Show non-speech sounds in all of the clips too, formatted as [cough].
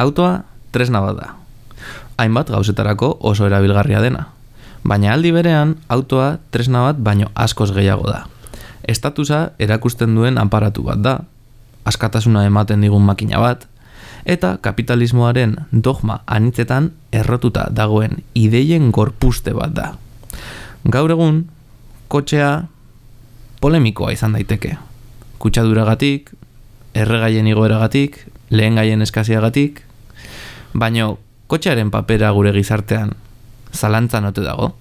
autoa tresna bat da. Hainbat gauzetarako oso erabilgarria dena. Baina aldi berean, autoa tresna bat baino askoz gehiago da. Estatusa erakusten duen aparatu bat da, askatasuna ematen digun makina bat, eta kapitalismoaren dogma anitzetan errotuta dagoen ideien gorpuste bat da. Gaur egun, kotxea polemikoa izan daiteke. Kutsaduragatik, erregaien igoeragatik, lehen gaien eskaziagatik, baino kotxearen papera gure gizartean zalantzan ote dago.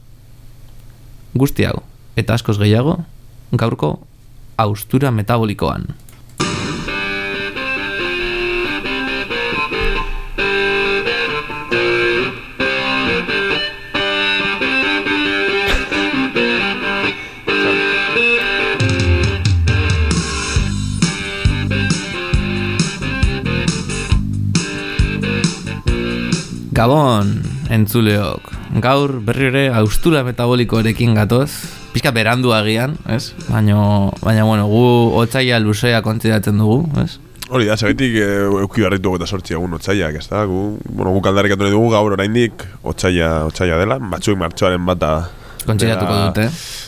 Guzti hau, eta askoz gehiago, gaurko austura metabolikoan. Gabon, entzuleok. Gaur berri ere austura metabolikoarekin gatoz. Pizka berandu agian, ez? Baina, baina bueno, gu otzaia luzea kontzidatzen dugu, ez? Hori da, sebetik e, euki barritu eta sortzi egun otzaiak, ez da? Gu, bueno, gu kaldarik dugu gaur oraindik otzaia, otzaia dela, batzuik martxoaren bata Kontzidatuko dute,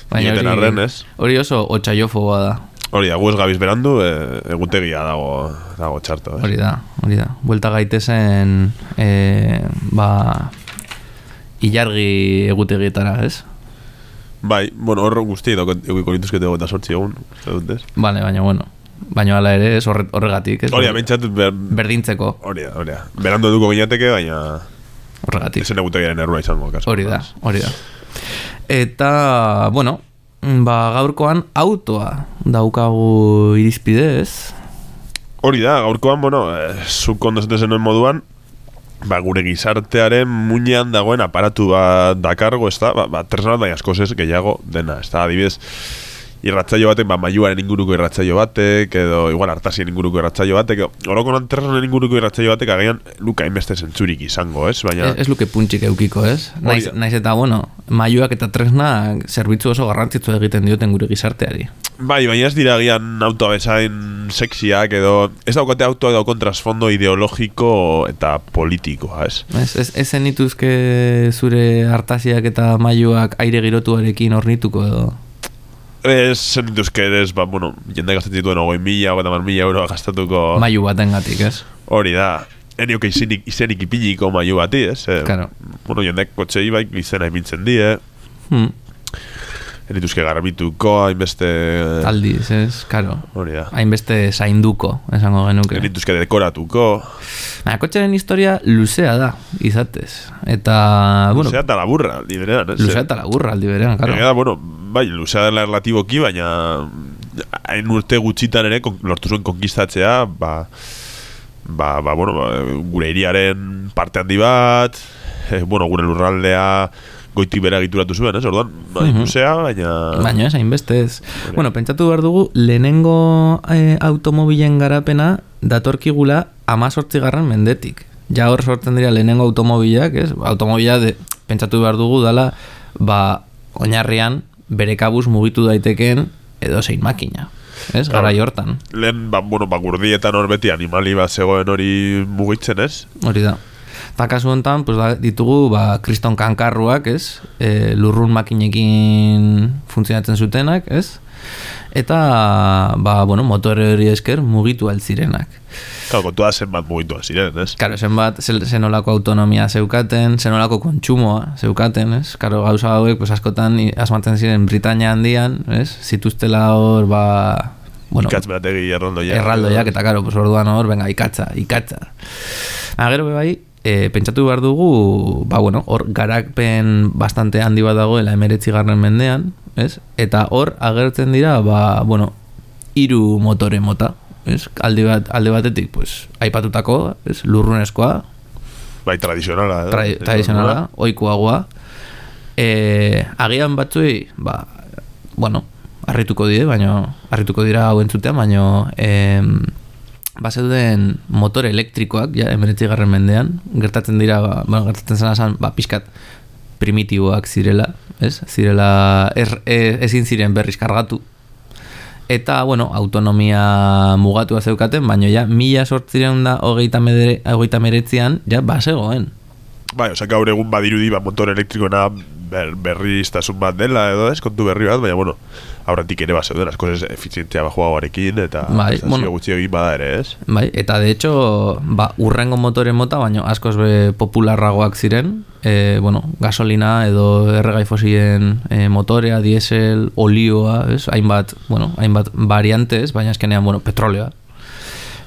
baina hori, hori oso otzaiofoa da. Hori da, gu ez gabiz berandu, e, egutegia dago, dago txarto, ez? Hori da, hori da. Buelta gaitezen, e, ba, ilargi egutegietara, ez? Bai, bueno, hor guzti edo egiko lituzkete eta sortzi egun, ez Vale, baina bueno, baina ala ere, ez horregatik, ez? Hori da, bentsat, ber... berdintzeko. Hori da, hori da. Berandu eduko ginateke, baina... Horregatik. Ezen egutegiaren errua izango, kaso. Hori da, hori da. Eta, bueno, ba, gaurkoan autoa daukagu irizpidez. Hori da, gaurkoan, bueno, eh, zuk zenuen moduan, ba, gure gizartearen muinean dagoen aparatu bat dakargo, ez da, ba, ba tresna bat asko gehiago dena, ez da, adibidez, irratzaio batek, ba, maiuaren inguruko irratzaio batek, edo igual hartasien inguruko irratzaio batek, horoko tresna inguruko irratzaio batek, agian luka inbeste zentzurik izango, ez? Baina... Ez, luke puntxik eukiko, ez? Naiz, naiz eta, bueno, maiuak eta tresna zerbitzu oso garrantzitzu egiten dioten gure gizarteari. Bai, baina ez dira gian autoa bezain sexiak edo ez daukate autoa edo kontrasfondo ideologiko eta politikoa, ez? Ez, ez, ez zenituzke zure hartasiak eta maiuak aire girotuarekin ornituko edo? Ez zenituzke ez, ba, bueno, jende gazetzen dituen ogoi mila, bat amar mila euroa gastatuko... Maiu baten gatik, ez? Hori da. Enioke izenik, izenik ipiniko maiu bati, ez? Eh, claro. Bueno, jendek kotxe ibaik izena ipintzen die. Hmm erituzke garbituko, hainbeste... Aldiz, ez, karo. Hori da. Hainbeste zainduko, esango genuke. Erituzke dekoratuko. Baina, kotxaren historia luzea da, izatez. Eta, bueno... Luzea eta laburra, aldi berean, ez? Luzea eta laburra, aldi berean, karo. Eta, bueno, bai, luzea dela relatiboki, baina hain urte gutxitan ere, lortu zuen konkistatzea, ba... Ba, ba, bueno, ba, gure iriaren parte handi bat, eh, bueno, gure lurraldea goiti bera egituratu zuen, ez? Orduan, bai, uh baina... Baina ez, hainbeste ez. Bueno, pentsatu behar dugu, lehenengo eh, automobilen garapena datorkigula amazortzi garran mendetik. Ja hor sortzen dira lehenengo automobilak, ez? Automobila, de, pentsatu behar dugu, dala, ba, oinarrian, bere kabuz mugitu daiteken edo zein makina. Ez, gara hortan. Lehen, ba, bueno, ba, gurdietan hor beti animali bat zegoen hori mugitzen, ez? Hori da. Eta kasu honetan, pues, ba, ditugu ba, kriston kankarruak, ez? E, lurrun makinekin funtzionatzen zutenak, ez? Eta, ba, bueno, motore hori esker mugitu altzirenak. Claro, kontua zenbat mugitu altziren, ez? Claro, zenbat, zenolako autonomia zeukaten, zenolako kontsumoa zeukaten, ez? Claro, gauza hauek, pues, askotan asmatzen ziren Britania handian, ez? Zituztela hor, ba... Bueno, Ikatz berategi erraldoiak. Erraldoiak, eta karo, pues, orduan hor, venga, ikatza, ikatza. Agero bebai, e, pentsatu behar dugu, ba, bueno, hor garakpen bastante handi bat dagoela emeretzi garren mendean, ez? Eta hor agertzen dira, ba, bueno, iru motore mota, ez? Alde, bat, alde batetik, pues, aipatutako, ez? Lurrunezkoa. Bai, tradizionala. Tra tradizionala, oikuagoa. E, agian batzuei, ba, bueno, harrituko dire, baina, harrituko dira hau entzutean, baina, em, bazeuden motor elektrikoak, ja, emeretzi garren mendean, gertatzen dira, ba, bueno, gertatzen zena zan, ba, pixkat primitiboak zirela, ez? Zirela, er, e, ezin ziren berriz kargatu. Eta, bueno, autonomia mugatua zeukaten, baina ja, mila sortzireun da hogeita, medere, hogeita meretzian, ja, basegoen. Bai, osea, gaur egun badirudi, ba, motor elektrikoena ber, berriztasun bat dela edo ez, kontu berri bat, baina, bueno, aurretik ere bat zeuden, asko ez efizientzia bajuagoarekin, eta Bai, bueno. gutxi egin bada ere, ez? Bai, eta de hecho, ba, urrengo motoren mota, baino askoz be popularragoak ziren, e, bueno, gasolina edo erregai fosilen e, motorea, diesel, olioa, ez? Hainbat, bueno, hainbat variantes, baina eskenean, bueno, petroleoa.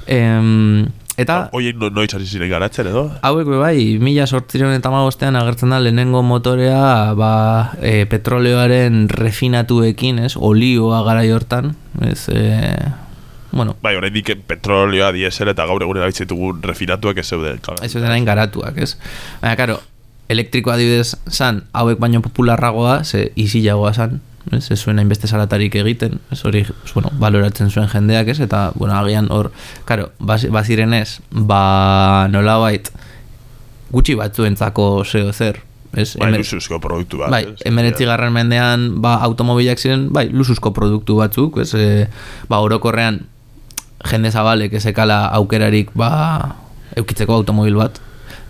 Em, eta, Oien no, noiz hasi ziren garatzen edo? hauek bai, mila sortziren eta magostean agertzen da lehenengo motorea ba, e, petroleoaren refinatuekin, ez? Olioa gara hortan, ez? E, bueno, Bai, oraindik petrolioa, diesel eta gaur egun erabiltzen ditugun refinatuak ez zeuden. Ez zeuden hain garatuak, ez? Baina, karo, elektriko adibidez zan, hauek baino popularragoa, ze isilagoa zan, ez? Ez zuen hainbeste salatarik egiten, ez hori, ez, bueno, baloratzen zuen jendeak, ez? Eta, bueno, agian hor, karo, baz, bazirenez, ba, nolabait, gutxi batzuentzako zeo zer, ez? Bai, lusuzko produktu bat. Bai, ez? emeretzi garren mendean ba, automobilak ziren, bai, lusuzko produktu batzuk, ez, e, ba, orokorrean jende zabalek ezekala aukerarik ba, eukitzeko automobil bat.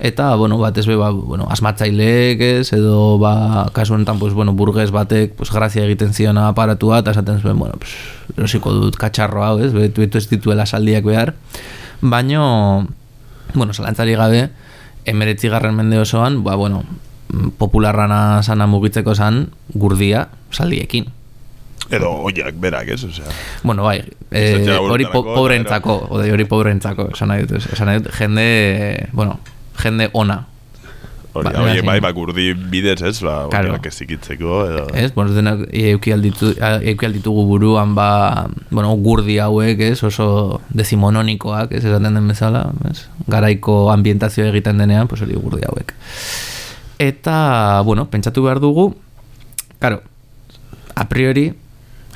Eta, bueno, bat ez be, ba, bueno, asmatzaileek ez, edo, ba, kasu honetan, pues, bueno, burgues batek, pues, grazia egiten zion aparatua, eta esaten zuen, bueno, pues, erosiko dut katxarro hau, ez, betu, betu ez dituela saldiak behar. Baino, bueno, zalantzari gabe, emeretzi garren mende osoan, ba, bueno, popularrana sana mugitzeko zan, gurdia, saldiekin. Edo oiak berak, ez? Osea, Bueno, bai, eh, hori jaguartarako, pobrentzako, hori pobrentzako, esan nahi dut, esan nahi dut, jende, eh, bueno, jende ona, hori, Ba, hori, bai, bai, ba, gurdi bidez, ez? Ba, Claro. oiak ez zikitzeko, edo... ez, bueno, denak euki alditu, euki alditugu buruan, ba, bueno, gurdi hauek, ez, oso decimononikoak, ez, esaten den bezala, ez, garaiko ambientazio egiten denean, pues hori gurdi hauek. Eta, bueno, pentsatu behar dugu, karo, a priori,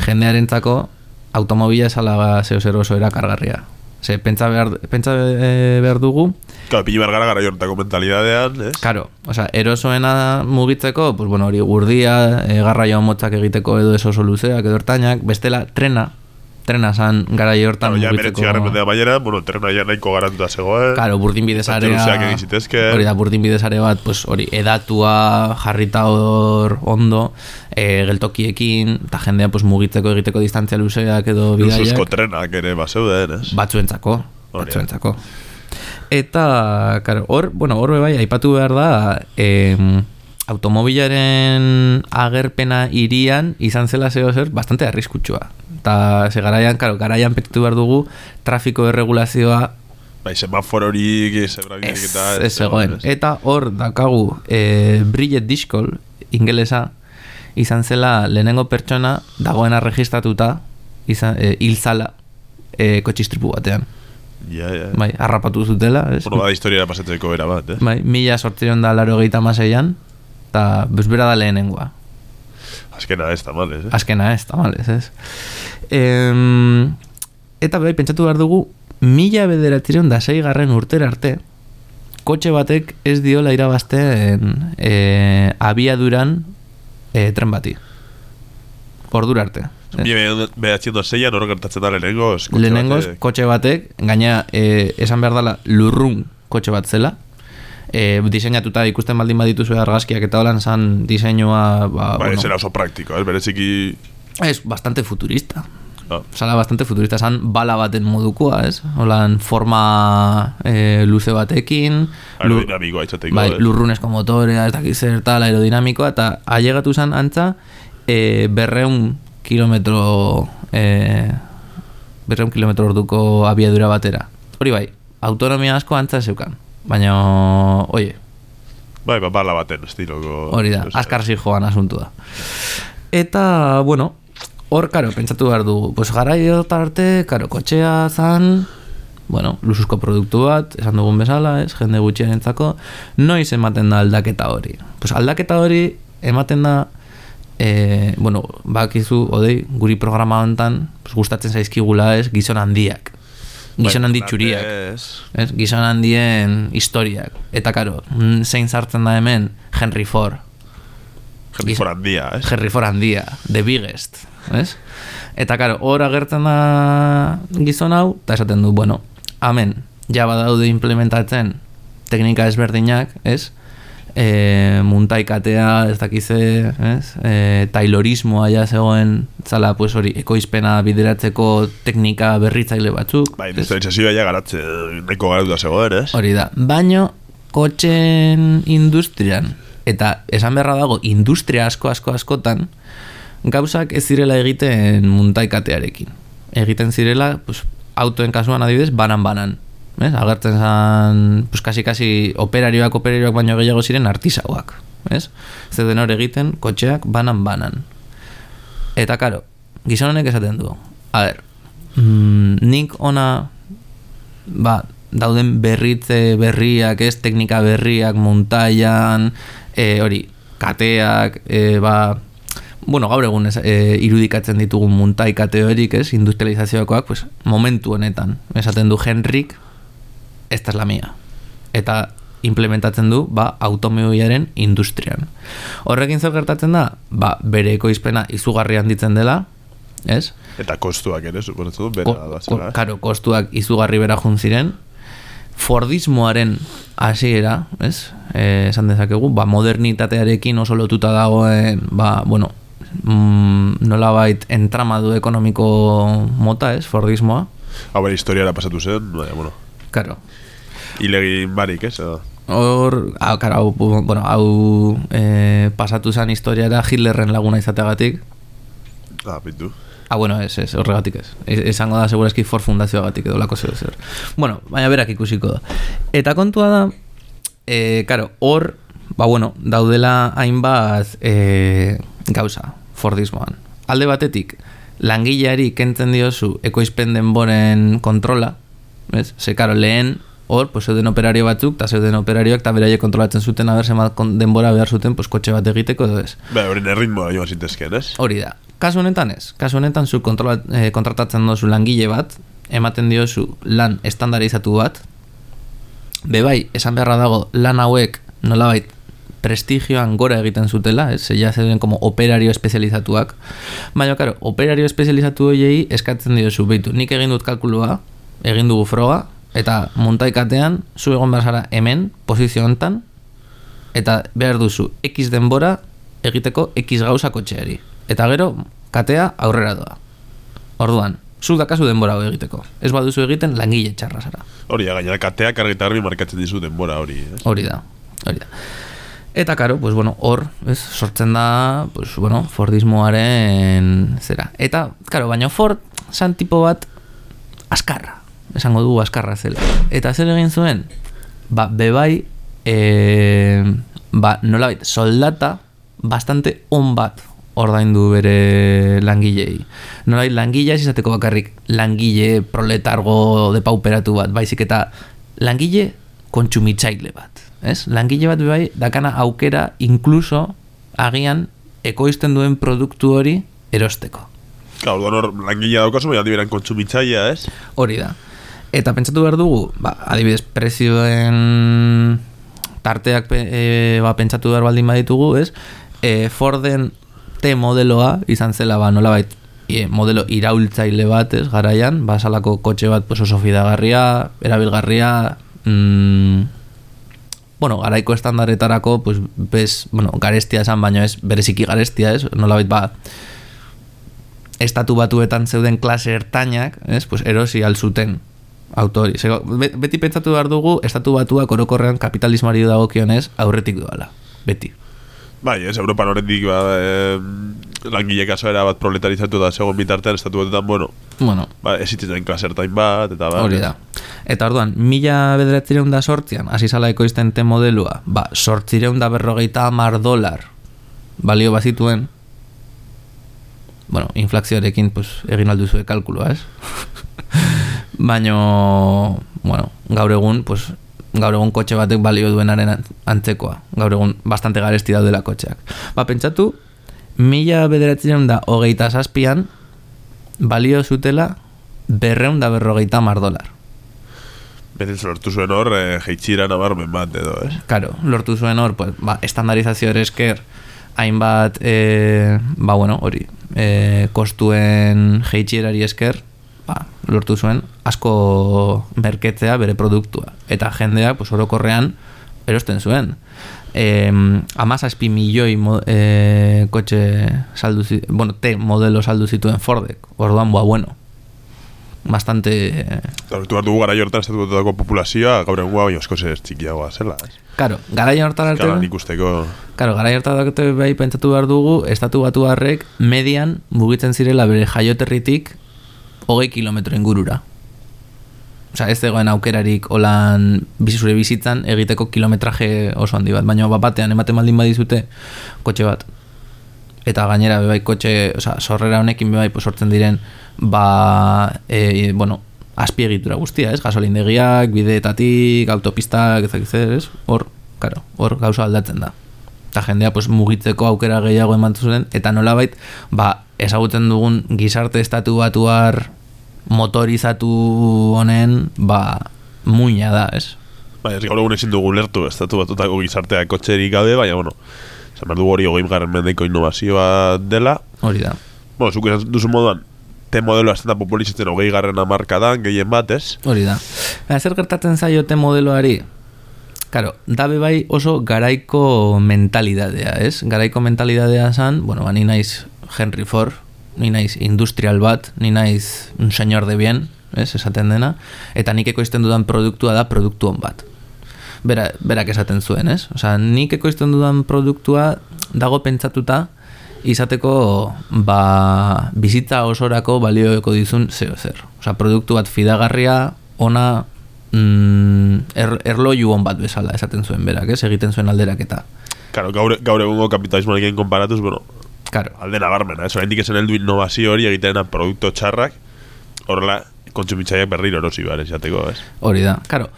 jendearentzako automobila esala zeo zer oso erakargarria. Ze, pentsa behar, pentsa eh, behar dugu, Claro, pili bergara gara jortako mentalidadean, ez? Karo, osea, erosoena mugitzeko, pues bueno, hori gurdia, e, garraio motzak egiteko edo eso oso luzeak edo ertainak, bestela trena, trena san garaio hortan Claro, ja, mugitzeko. meretzi garren mendea baiera, bueno, trena ja nahiko garantua zegoen. Claro, burdin bidezarea egin zitezkeen. Hori da, burdin bidezare bat pues, hori edatua jarrita hor ondo e, geltokiekin eta jendea pues, mugitzeko egiteko distantzia luzeak edo bidaiak trenak ere bazeuden, ez? batzuentzako Hori batzuentzako eta claro, hor, bueno, hor bai aipatu behar da em, automobilaren agerpena irian izan zela zeo zer bastante arriskutsua eta ze garaian, claro, garaian petu behar dugu trafiko erregulazioa Bai, semafororik, zebrabirik Ez, eta... ez zegoen. Eta hor dakagu e, Bridget Dishkol, ingelesa, izan zela lehenengo pertsona dagoena registratuta izan, e, hilzala e, kotxistripu batean. Ja, ja. Bai, harrapatu zutela, ez? Bueno, bada historia pasatzeko bera bat, eh? Bai, mila sortzion da laro gehieta maseian, eta bezbera da lehenengoa. Azkena ez, tamales, eh? Azkena ez, tamalez, ez? Em, eta bai, pentsatu behar dugu, mila bederatzireun da garren urtera arte, kotxe batek ez diola irabazten e, abiaduran e, tren bati. Ordura arte. Bi behatziendo zeian, hor gertatzen da lehenengoz. kotxe Lehenengoz, batek. kotxe batek, gaina e, esan behar dela lurrun kotxe bat zela, e, diseinatuta ikusten baldin badituzu argazkiak eta holan zan diseinua ba, Bai, bueno, ez oso praktiko, ez? Bereziki... es bastante futurista. Ah, Sala bastante futurista, zan bala baten modukoa, ez? Holan forma e, luze batekin, aerodinamikoa itzateko, bai, ez? lurrunezko motorea, ez dakiz zer tal, aerodinamikoa, eta ailegatu zan antza e, berreun kilometro e, berreun kilometro orduko abiadura batera. Hori bai, autonomia asko antza zeukan. Baina, oie, Bai, ba, bala baten estiloko... hori da, azkar joan asuntu da. Eta, bueno, hor, karo, pentsatu behar du, pues garaio arte, karo, kotxea zan, bueno, lusuzko produktu bat, esan dugun bezala, ez, jende gutxien entzako, noiz ematen da aldaketa hori. Pues aldaketa hori ematen da, e, bueno, bakizu, odei, guri programa honetan, pues, gustatzen zaizkigula ez, gizon handiak. Gizon handi txuriak. Ez. Gizon handien historiak. Eta karo, zein sartzen da hemen Henry Ford. Henry Ford handia, ez? Henry Ford handia, the biggest, ez? Eta, karo, hor agertzen da gizon hau, eta esaten du, bueno, amen, ja badaude implementatzen teknika ezberdinak, ez? E, muntaikatea, ez dakize, ez? E, taylorismoa ja zegoen, zala, pues hori, ekoizpena bideratzeko teknika berritzaile batzuk. Bai, industrializazioa ja garatze, neko garatuta zegoen, ez? Hori da, baino kotxen industrian, eta esan beharra dago, industria asko asko askotan, gauzak ez zirela egiten muntaikatearekin. Egiten zirela, pues, autoen kasuan adibidez, banan-banan. ¿Ves? Agertzen zan, pues, kasi, kasi, operarioak, operarioak baino gehiago ziren artisauak. ¿Ves? Zeden hor egiten, kotxeak banan-banan. Eta, karo, gizon honek esaten du. A ber, mm, nik ona, ba, dauden berritze berriak, ez, teknika berriak, montaian, e, hori, kateak, e, ba, bueno, gaur egun ez, e, irudikatzen ditugun muntai kateorik, ez, industrializazioakoak, pues, momentu honetan, esaten du Henrik, esta es la mía. Eta implementatzen du, ba, automobiaren industrian. Horrekin zer gertatzen da, ba, bere ekoizpena izugarri handitzen dela, ez? Eta kostuak ere, suponetzen du, bera Ko, da ko, zela, eh? karo, kostuak izugarri bera ziren, Fordismoaren hasiera, ez? Eh, esan dezakegu, ba, modernitatearekin oso lotuta dagoen, ba, bueno, mm, nolabait entramadu ekonomiko mota, ez? Fordismoa. Hau bere historiara pasatu zen, bueno, Karo. hilegin barik, ez? edo? Hor, hau, hau, bu- bueno, hau eh, pasatu zen historiara Hitlerren laguna izateagatik. Ah, pintu. Ah, bueno, ez, ez, horregatik ez. Ez- Esango da, segurazki for fundazioagatik edo lako zer zer. Bueno, baina berak ikusiko da. Eta kontua da, e, karo, hor, ba, bueno, daudela hainbat e, gauza, Fordismoan. Alde batetik, langileari kentzen diozu ekoizpen denboren kontrola, ez? Ze, karo, lehen, hor, pues, zeuden operario batzuk, eta zeuden operarioak, eta beraiek kontrolatzen zuten, haber, zenbat denbora behar zuten, pues, kotxe bat egiteko, edo ez. Ba, horren erritmoa joan zintezken, ez? Hori da. Kasu honetan ez. Kasu honetan zu kontrola, eh, kontratatzen dozu langile bat, ematen diozu lan estandarizatu bat, bebai, esan beharra dago lan hauek nolabait prestigioan gora egiten zutela, ez? Ja zeuden como operario espezializatuak. Baina, karo, operario espezializatu horiei eskatzen diozu, beitu, nik egin dut kalkulua, egin dugu froga, eta montaikatean, zu egon behar hemen, posizio hontan, eta behar duzu X denbora egiteko X gauza kotxeari. Eta gero, katea aurrera doa. Orduan, zu dakazu denbora hau egiteko. Ez baduzu egiten langile txarra zara. Hori, da, gainera kateak argi eta garbi markatzen dizu denbora hori, ez? Hori da, hori da. Eta karo, pues bueno, hor, ez, sortzen da, pues bueno, Fordismoaren zera. Eta, karo, baina Ford zan tipo bat askarra, esango dugu askarra zela. Eta zer egin zuen? Ba, bebai, e, ba, nolabait, soldata bastante on bat ordaindu bere langilei. Nolabait, langilea ez izateko bakarrik langile proletargo de pauperatu bat, baizik eta langile kontsumitzaile bat. Ez? Langile bat bai dakana aukera inkluso agian ekoizten duen produktu hori erosteko. Claro, hor langilea daukazu, baina aldi beran kontsumitzailea, ez? Hori da. Eta pentsatu behar dugu, ba, adibidez, prezioen tarteak e, ba, pentsatu behar baldin baditugu, ez? E, Forden T modeloa izan zela, ba, nolabait, e, modelo iraultzaile bat, ez, garaian, ba, salako kotxe bat pues, oso fidagarria, erabilgarria, mm, bueno, garaiko estandaretarako, pues, bez, bueno, garestia esan, baino ez, bereziki garestia, ez, nolabait, ba, estatu batuetan zeuden klase ertainak, ez, pues erosi alzuten autori. Zego, be- beti pentsatu behar dugu, estatu batuak orokorrean kapitalismoari dagokionez aurretik doala. Beti. Bai, ez, Europan horrendik ba, eh, langile kasoera bat proletarizatu da segon bitartean estatu batetan, bueno, Bueno, ba, esitzen den klasertain bat, eta ba, hori da. Eta orduan, mila bederatzireun da sortzian, hasi zala ekoizten te modelua, ba, sortzireun da berrogeita amar dolar balio bazituen, bueno, inflazioarekin pues, egin alduzue kalkuloa, ez? [laughs] Baino, bueno, gaur egun, pues, gaur egun kotxe batek balio duenaren an- antzekoa. Gaur egun bastante garesti daudela kotxeak. Ba, pentsatu, mila bederatzireun da hogeita zazpian, balio zutela berreun da berrogeita mar dolar. Benet lortu zuen hor, eh, jeitxira nabarmen bat edo, ez? Karo, lortu zuen hor, pues, ba, estandarizazio ere esker, hainbat, e, ba bueno, hori, e, kostuen jeitxierari esker, ba, lortu zuen, asko merketzea bere produktua. Eta jendeak, pues, orokorrean, erosten zuen. E, amazazpi milioi mo, e, kotxe saldu bueno, T modelo saldu zituen Fordek. Orduan, ba, bueno, bastante... Eta tu hartu gara jortan estatutako populazioa, gaur egun baino asko ez txikiagoa zela. Ez? Karo, gara hortan arte... Kalan ikusteko... Karo, gara hartatu bai pentsatu behar dugu, estatu batu harrek median mugitzen zirela bere jaioterritik hogei kilometro ingurura. Osa, ez zegoen aukerarik holan bizi zure bizitzan egiteko kilometraje oso handi bat, baina bat batean ematen baldin badizute kotxe bat. Eta gainera bebai kotxe, osa, sorrera honekin bebai sortzen diren ba, e, bueno, azpiegitura guztia, ez? Gasolindegiak, bideetatik, autopistak, ezak zer, ez? Hor, karo, hor gauza aldatzen da. Eta jendea pues, mugitzeko aukera gehiago eman zuen, eta nolabait, ba, ezagutzen dugun gizarte estatu batuar motorizatu honen, ba, muina da, ez? Bai, ez gaur egun ezin dugu lertu, estatu batutako gizartea kotxerik gabe, baina, bueno, esan behar dugu hori hogei garren mendeko innovazioa dela. Hori da. Bueno, zuk esan duzu moduan, te modelo azten da populizatzen hogei garren amarkadan, gehien bat, ez? Hori da. Zer gertatzen zaiote modeloari? Karo, dabe bai oso garaiko mentalidadea, ez? Garaiko mentalidadea zan, bueno, ba, ni naiz Henry Ford, ni naiz industrial bat, ni naiz un señor de bien, ez? Esaten dena, eta nik ekoizten dudan produktua da produktu on bat. Bera, berak esaten zuen, ez? Osea, nik ekoizten dudan produktua dago pentsatuta izateko ba, bizitza osorako balioeko dizun zeo zer. Osea, produktu bat fidagarria, ona mm, er, erloju on bat bezala esaten zuen berak, ez? Egiten zuen alderaketa. Claro, gaur, gaur egungo kapitalismoarekin konparatuz, bueno, Claro. alde nabarmena, ez? Oraindik esen heldu innovazio hori egiten dena produkto txarrak, horrela, kontsumitzaileak berriro erosi behar esateko, ez? Hori da, karo.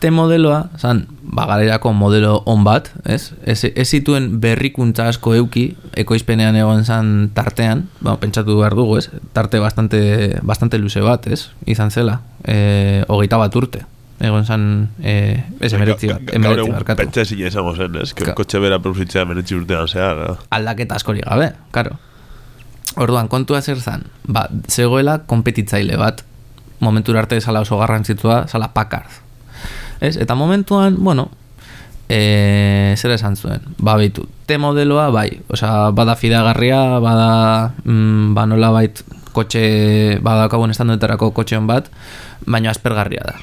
Te modeloa, zan, bagalerako modelo on bat, ez? Ez, ez zituen berrikuntza asko euki, ekoizpenean egon zan tartean, ba, pentsatu behar dugu, ez? Tarte bastante, bastante luze bat, ez? Izan zela, e, hogeita bat urte. Egon zan, e, ez emeretzi bat, emeretzi egun barkatu. pentsa ezin izango zen, ez? Ka- Kotxe bera produzitzea emeretzi urtean zehar, eh? aldaketa askori gabe, karo. Orduan, kontua zer zan, ba, zegoela kompetitzaile bat, momentura arte zala oso garrantzitsua, zala Packard. Ez? Eta momentuan, bueno, e, zer esan zuen, ba, beitu, T modeloa, bai, osea, bada fidagarria, bada, mm, ba, nola bait, kotxe, badakabun estandoetarako kotxeon bat, baina aspergarria da.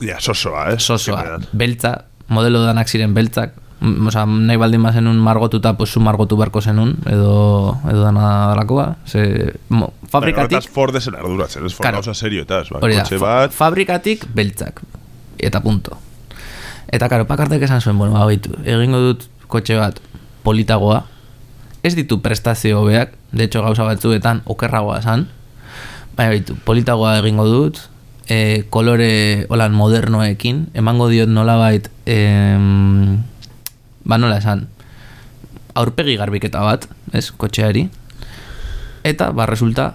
Ja, sosoa, ez? Sosoa, beltza, modelo danak ziren beltzak, Mm, Osa, nahi baldin bazenun margotuta, pues zu margotu barko zenun, edo, edo dana dalakoa. Ze, mo, Baina fabrikatik, horretaz Ford esen arduratzen, ez? Ford Claro. gauza serio, eta ez? Ba, hori da, kotxe bat, fabrikatik beltzak. Eta punto. Eta karo, pakardek esan zuen, bueno, baitu, egingo dut kotxe bat politagoa, ez ditu prestazio hobeak, de hecho gauza batzuetan okerragoa esan, baina baitu, politagoa egingo dut, e, kolore holan modernoekin, emango diot nolabait, em, ba nola esan, aurpegi garbiketa bat, ez, kotxeari, eta ba resulta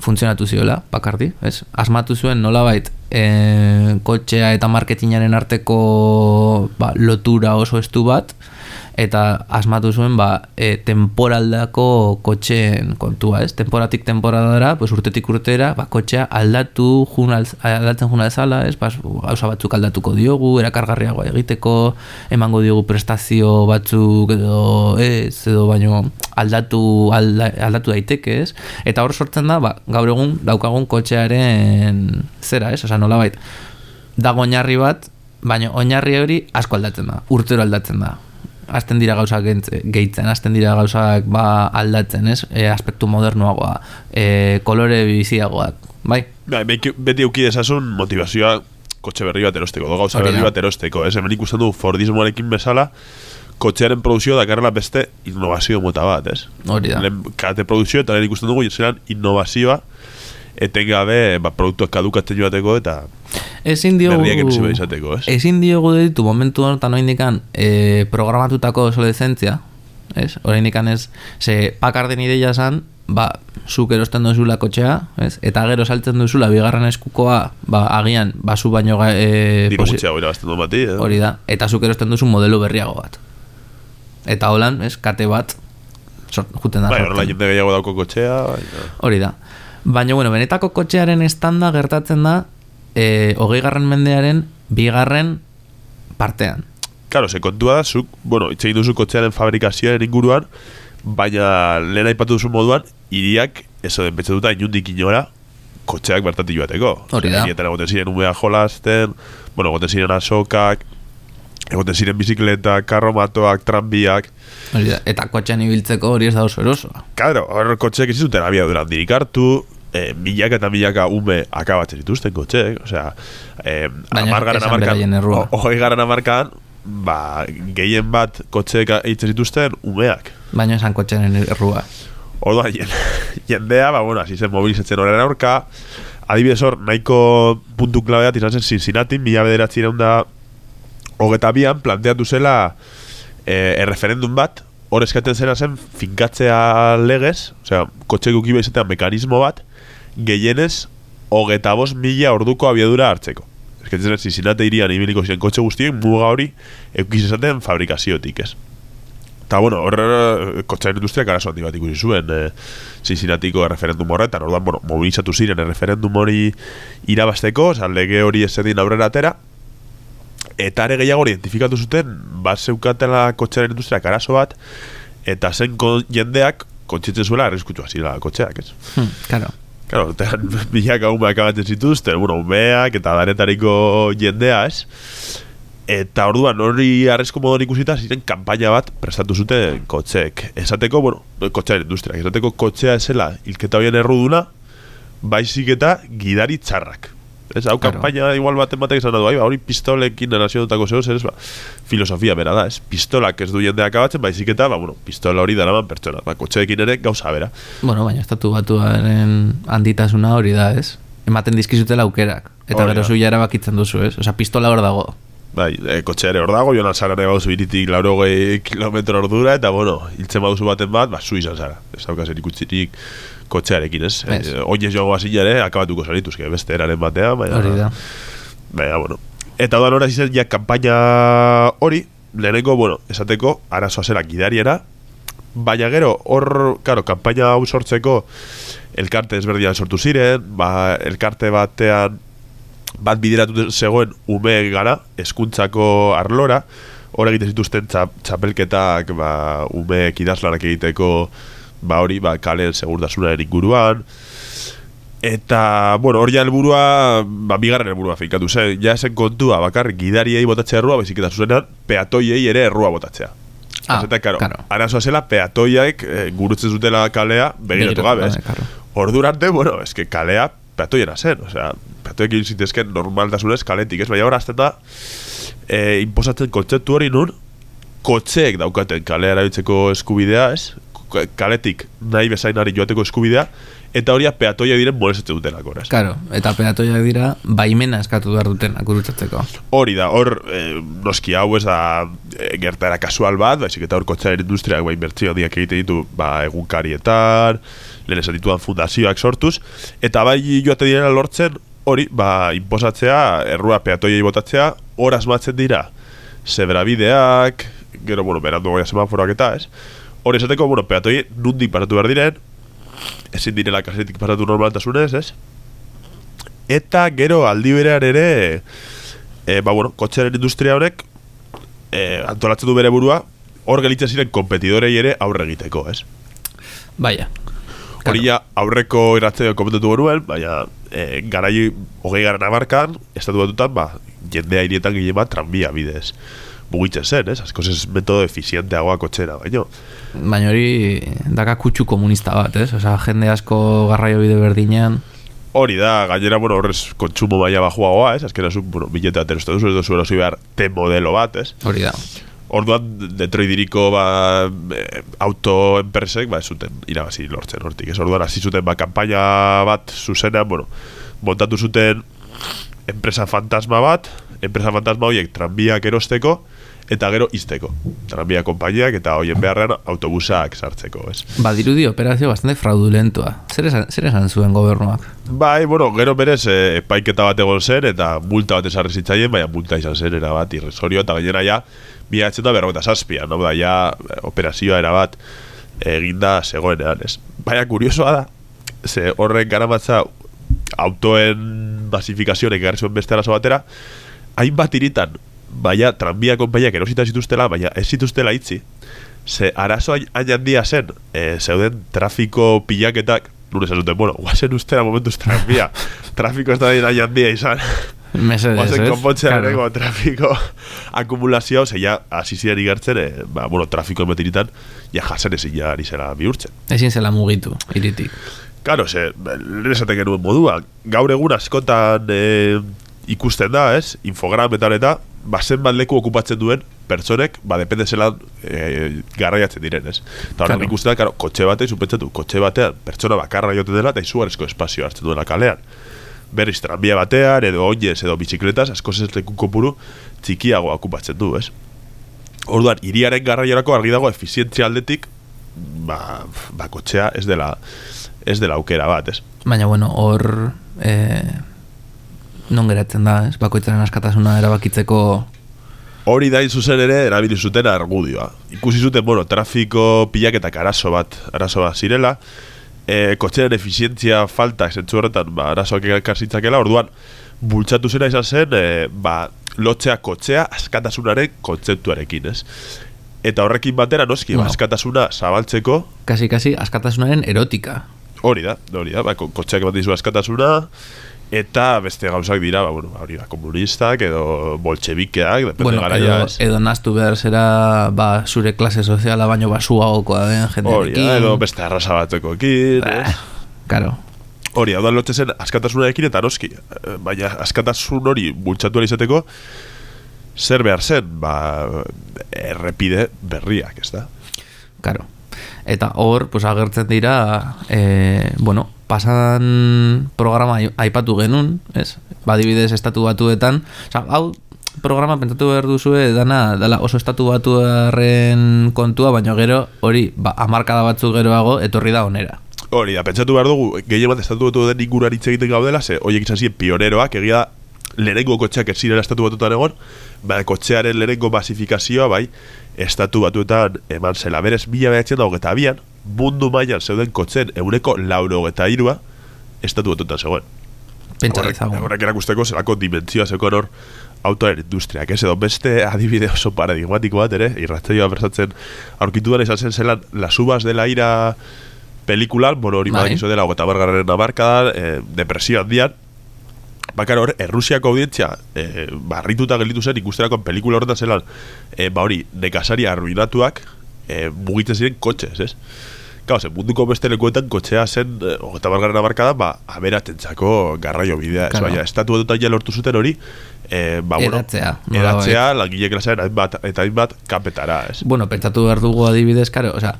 funtzionatu ziola, bakardi, ez? Asmatu zuen nolabait e, kotxea eta marketingaren arteko ba, lotura oso estu bat eta asmatu zuen ba, e, temporaldako kotxeen kontua, ez? Temporatik temporadara, pues urtetik urtera, ba, kotxea aldatu jun aldatzen jun alzala, ez? Ba, gauza batzuk aldatuko diogu, erakargarriagoa egiteko, emango diogu prestazio batzuk edo ez, edo baino aldatu alda, aldatu daiteke, ez? Eta hor sortzen da, ba, gaur egun daukagun kotxearen zera, ez? Osa, nolabait, dago oinarri bat, baina oinarri hori asko aldatzen da, urtero aldatzen da. Azten dira gauzak gehitzen, azten dira gauzak ba, aldatzen, ez? E, aspektu modernoagoa, e, kolore biziagoak, bai? Bai, beti, euki dezasun motivazioa kotxe berri bat erosteko, do gauza berri bat erosteko, ez? Hemen ikusten du Fordismoarekin bezala, kotxearen produzio dakarrela beste innovazio mota bat, ez? Hori da. Lehen kate produzio eta lehen ikusten dugu zelan innovazioa etengabe ba, produktuak kadukatzen joateko eta Ezin diogu... Berriak erosi behar izateko, ez? Ezin diogu ditu momentu honetan oindikan e, programatutako obsolescentzia, ez? Oraindikan ez, ze pakarden ideia zan, ba, zuk erosten duzula kotxea, ez? Eta gero saltzen duzula bigarren eskukoa, ba, agian, basu baino ga, e, diru posi- gutxiago irabazten duen bati, eh? hori da, eta zuk erosten duzu modelo berriago bat. Eta holan, ez, kate bat, sort, juten da Bai, horrela jende gehiago dauko kotxea, baina... Hori da. Baina, bueno, benetako kotxearen estanda gertatzen da, e, hogei garren mendearen, bigarren partean. Claro, se kontua da, zuk, bueno, itxegin duzu kotxearen fabrikazioaren inguruan, baina lehen aipatu duzu moduan, iriak, eso den betxetuta inundik inora, kotxeak bertatik joateko. Hori da. Hirietan egoten ziren umea jolasten, bueno, egoten ziren asokak, egoten ziren bizikletak, karromatoak, tranbiak. Eta kotxean ibiltzeko hori ez da oso erosoa. Claro, hor kotxeak ez zuten abia duran dirik hartu, eh, milaka eta milaka ume akabatzen dituzten kotxeek, osea, eh, Baina amargaren amarkan, hogei garen amarkan, ba, gehien bat kotxeek eitzen zituzten umeak. Baina esan kotxearen errua. Orduan, jen- jendea, ba, bueno, hasi zen mobilizatzen horren aurka, adibidez hor, nahiko puntu klabeat izan zen Cincinnati, mila bederatzi da hogeta bian, planteatu zela e, erreferendum bat, hor eskaten zena zen finkatzea legez, osea, kotxe guki izatea mekanismo bat, gehienez, hogeta bost mila orduko abiadura hartzeko. Eskatzen zen Cincinnati irian ibiliko ziren kotxe guztiek muga hori eukiz esaten fabrikaziotik, ez? Eta, bueno, hor, kotxearen industriak arazo handi bat ikusi zuen e, Cincinnatiko erreferendum horretan, orduan, bueno, mobilizatu ziren erreferendum hori irabasteko, oza, lege hori ez aurrera atera, eta are gehiago identifikatu zuten, bat zeukatela kotxearen industriak arazo bat, eta zen jendeak kontzitzen zuela arriskutua zira kotxeak, ez? Hmm, claro. Claro, tean [laughs] milaka ume akabatzen zituzten, bueno, umeak eta danetariko jendea, ez? Eta orduan hori arrezko moduan ikusita ziren kanpaina bat prestatu zuten kotxeek. Esateko, bueno, kotxearen industriak, esateko kotxea esela hilketa horien erruduna, baizik eta gidari txarrak. Ez, hau Claro. kanpaina igual baten batek esan du, ba, hori pistolekin nazionotako zehoz, ez, ba, filosofia bera da, ez, pistolak ez du jendea akabatzen, baizik eta, ba, bueno, pistola hori daraman pertsona, ba, kotxeekin ere gauza bera. Bueno, baina estatu batuaren handitasuna hori da, ez? Ematen dizkizutela aukerak. Eta gero da. zu ja erabakitzen duzu, ez? Osa, pistola hor dago. Bai, e, kotxe ere hor dago, joan alzarane bauzu iritik laurogei kilometro ordura, eta bueno, hiltzen baduzu baten bat, ba, zu izan zara. Ez daukazen ikutsirik kotxearekin, ez? Ez. E, Oinez joango hasi ere, akabatuko zarituzke, beste eraren batean, baina... Hori da. Baina, bueno. Eta odan hori zen, ja, kampaina hori, lehenengo, bueno, esateko, arazoa zela gidariera, baina gero, hor, karo, kampaina hau sortzeko, elkarte ezberdian sortu ziren, ba, elkarte batean bat bideratu zegoen ume gara, eskuntzako arlora, hor egiten zituzten txap, txapelketak, ba, umeek idazlanak egiteko, ba hori, ba, kalen segurtasunaren inguruan, Eta, bueno, hori ja helburua, ba, bigarren helburua finkatu zen. Ja esen kontua, bakarrik gidariei botatzea errua, baizik eta zuzenean, peatoiei ere errua botatzea. Ah, Eta, karo, claro. arazoa zela, peatoiak e, gurutzen zutela kalea, begiratu gabe, ez? gabe, claro. Ordurarte, bueno, eske kalea peatoiena zen, osea, peatoiek zitezken normaltasunez kaletik, ez? Baina hor azten da, e, imposatzen kontzeptu hori nun, kotxeek daukaten kalea erabiltzeko eskubidea, ez? K- Kaletik nahi bezainari joateko eskubidea, eta hori peatoia diren molezatzen dutelako, ez? Claro, eta peatoiak dira baimena eskatu behar dutenak gurutzatzeko. Hori da, hor, e, noski hau ez da e, gertaera kasual bat, baizik eta hor kotxearen industriak bai inbertzio handiak egiten ditu ba, egunkarietan, lehen esan ditudan fundazioak sortuz, eta bai joate direla lortzen, hori, ba, inposatzea, errua peatoiei botatzea, hor asmatzen dira, zebrabideak, gero, bueno, berandu goia semaforoak eta, ez? Hori esateko, bueno, peatoi nundik paratu behar diren, ezin direla kasetik pasatu normaltasunez, ez? Eta gero aldi berean ere e, ba, bueno, kotxearen industria honek e, antolatzen du bere burua hor gelitzen ziren kompetidorei ere aurre egiteko, ez? Baia. Hori ja aurreko irratzeo komentatu genuen, baina e, garai hogei garen abarkan, estatu batutan, ba, jendea hirietan gehien bat tranbia bidez mugitzen zen, ez? Askoz ez metodo efizienteagoa kotxera, baino. Baina hori daka kutsu komunista bat, ez? Osa, jende asko garraio bide berdinean. Hori da, gainera, bueno, horrez kontsumo maila bajuagoa, ez? Azkena zu, bueno, bilete bat erostu duzu, ez duzu erosi behar T-modelo bat, ez? Hori da. Orduan, Detroitiriko ba, eh, autoenpresek ba, ez zuten irabazi lortzen hortik. Ez orduan, hasi zuten ba, kampaina bat zuzenean, bueno, montatu zuten enpresa fantasma bat, enpresa fantasma horiek tranbiak erosteko, eta gero izteko. Tranbia konpainiak eta hoien beharrean autobusak sartzeko, ez? Badirudi operazio bastante fraudulentoa. Zer esan, zer esan zuen gobernuak? Bai, bueno, gero berez e, epaiketa bat egon zen eta multa bat esarri zitzaien, baina multa izan zen erabat irresorio eta gainera ja bi hatzen da berrogeta saspia, no? da, ja operazioa erabat eginda zegoenean, ez? Baina kuriosoa da, ze horren garamatza autoen basifikazionek egarri zuen beste arazo batera, hainbat iritan, baina tranbia konpaiak erosita zituztela, baina ez zituztela itzi, ze arazo hain handia zen, e, zeuden trafiko pilaketak, nure esan zuten, bueno, guazen ustera momentuz tranbia, [laughs] trafiko ez da hain handia izan, Mesedez, Guazen ez? konpontzea Claro. claro. trafiko akumulazioa, ose, ja, asizian igartzen, e, ba, bueno, trafiko emetiritan, ja jasen ezin ja ari zela bihurtzen. Ezin zela mugitu, iritik. Karo, ze, lehen esaten genuen modua, gaur egun askotan e, ikusten da, ez, infogrametan eta, ba, zenbat leku okupatzen duen pertsonek, ba, depende zelan e, garraiatzen diren, ez. Eta horrek Claro. ikusten da, karo, kotxe batean, zupentzatu, kotxe batean, pertsona bakarra joten dela, eta izugarrizko espazio hartzen duela kalean. Berriz, tranbia batean, edo oinez, edo bizikletas, asko leku kopuru txikiago okupatzen du, ez. Orduan, iriaren garraiorako argi dago efizientzia aldetik, ba, ba kotxea ez dela, ez dela aukera bat, ez. Baina, bueno, hor... Eh, non geratzen da, ez? Bakoitzaren askatasuna erabakitzeko... Hori da zuzen ere erabili zuten argudioa. Ikusi zuten, bueno, trafiko pilaketak arazo bat, arazo bat zirela, e, kotxearen efizientzia falta zentzu horretan, ba, arazoak ekarzitzakela, orduan, bultzatu zena izan zen, e, ba, lotzea kotxea askatasunaren kontzeptuarekin, ez? Eta horrekin batera, noski, No. ba, askatasuna zabaltzeko, Kasi-kasi askatasunaren erotika. hori da, hori da, ba, ko- kotxeak bat dizu askatasuna, eta beste gauzak dira, ba, bueno, ba, hori da, komunistak edo boltxebikeak, depende Bueno, garaia, edo, edo naztu behar zera ba, zure klase soziala baino basuagokoa den Hori jendearekin. da, edo beste arrasa batzekoekin, Eh, ez? Karo. Hori, hau da lotze zen askatasunarekin eta noski. Eh, Baina askatasun hori bultzatu izateko, zer behar zen, ba, errepide berriak, ez da? Karo. Eta hor, pues, agertzen dira, e, bueno, pasan programa ai- aipatu genuen, ez? Badibidez estatu batuetan, oza, hau programa pentsatu behar duzue dana dala oso estatu batuaren kontua, baina gero hori ba, amarkada batzuk geroago etorri da onera. Hori, da, pentsatu behar dugu, gehien bat estatu batu den inguruan hitz egiten gaudela, ze horiek izan ziren pioneroak, egia da, lehenengo kotxeak ez zirela estatu batutan egon, ba, kotxearen lehenengo basifikazioa, bai, estatu batuetan eman zela. Berez, mila behatzen da hogeta abian, mundu mailan zeuden kotxen eureko lauro hogeta irua, estatu batutan zegoen. Pentsa Horrek, horrek erakusteko zelako dimentsioa zekon hor autoaren industriak, ez edo beste adibide oso paradigmatiko bat ere, irratzaioa berzatzen aurkitu dara izan zen zelan Las uvas de la ira pelikulan, bueno, hori Bai. badakizu dela, ogeta bargarren amarkadan, eh, depresio handian, Bakar hor, Errusiako audientzia eh, barrituta gelditu zen ikusterako pelikula horretan zelan, eh, ba hori, nekazari arruinatuak eh, mugitzen ziren kotxez, ez? Gau, zen, munduko beste lekuetan kotxea zen, eh, ogeta bargarren amarkadan, ba, aberatentzako garraio bidea, ez? Claro. Baina, estatu batutan ja lortu zuten hori, eh, ba, bueno, Edatzea, edatzea, langile klasean hainbat, eta hainbat kapetara, ez? Bueno, pentsatu behar dugu adibidez, karo, osea,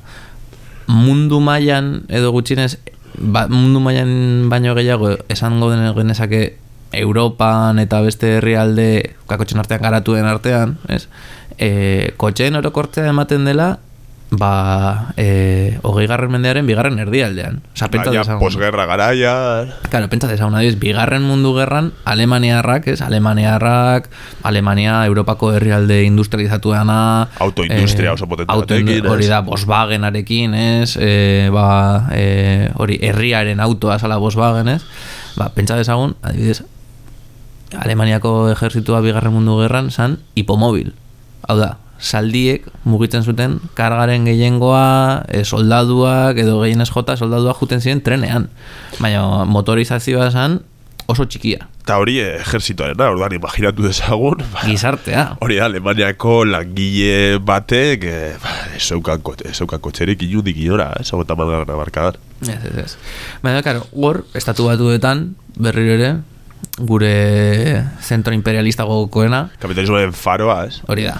mundu mailan edo gutxinez, ba, mundu mailan baino gehiago esango den genezake Europan eta beste herrialde kakotxen artean garatuen artean, ez? E, kotxeen orokortzea ematen dela ba, e, hogei garren mendearen bigarren erdialdean. Osa, pentsa dezagun. posguerra garaia, Claro, pentsa dezagun, adibidez, bigarren mundu gerran, Alemaniarrak, ez? Alemaniarrak, Alemania, Europako herrialde industrializatuana, Autoindustria oso potente batekin, hori da, Volkswagenarekin, ez? E, ba, e, hori, herriaren autoa zala Volkswagen, ez? Ba, pentsa dezagun, adibidez, Alemaniako ejertzitua bigarren mundu gerran zan hipomobil. Hau da, saldiek mugitzen zuten kargaren gehiengoa, e, soldaduak edo gehienez jota soldaduak juten ziren trenean. Baina motorizazioa zan oso txikia. eta hori eh, ejerzitoarena, orduan imaginatu dezagun, ba, Gizartea. Hori da, Alemaniako langile batek eh, ba, ez zeukan kote- ez zeukan kotxerik inundik inora, ez hau eta abarkadan. Ez, ez, ez. Baina, karo, hor, estatu batuetan, berriro ere, gure zentro imperialista gogokoena, Kapitalismoen faroa, ez? hori da.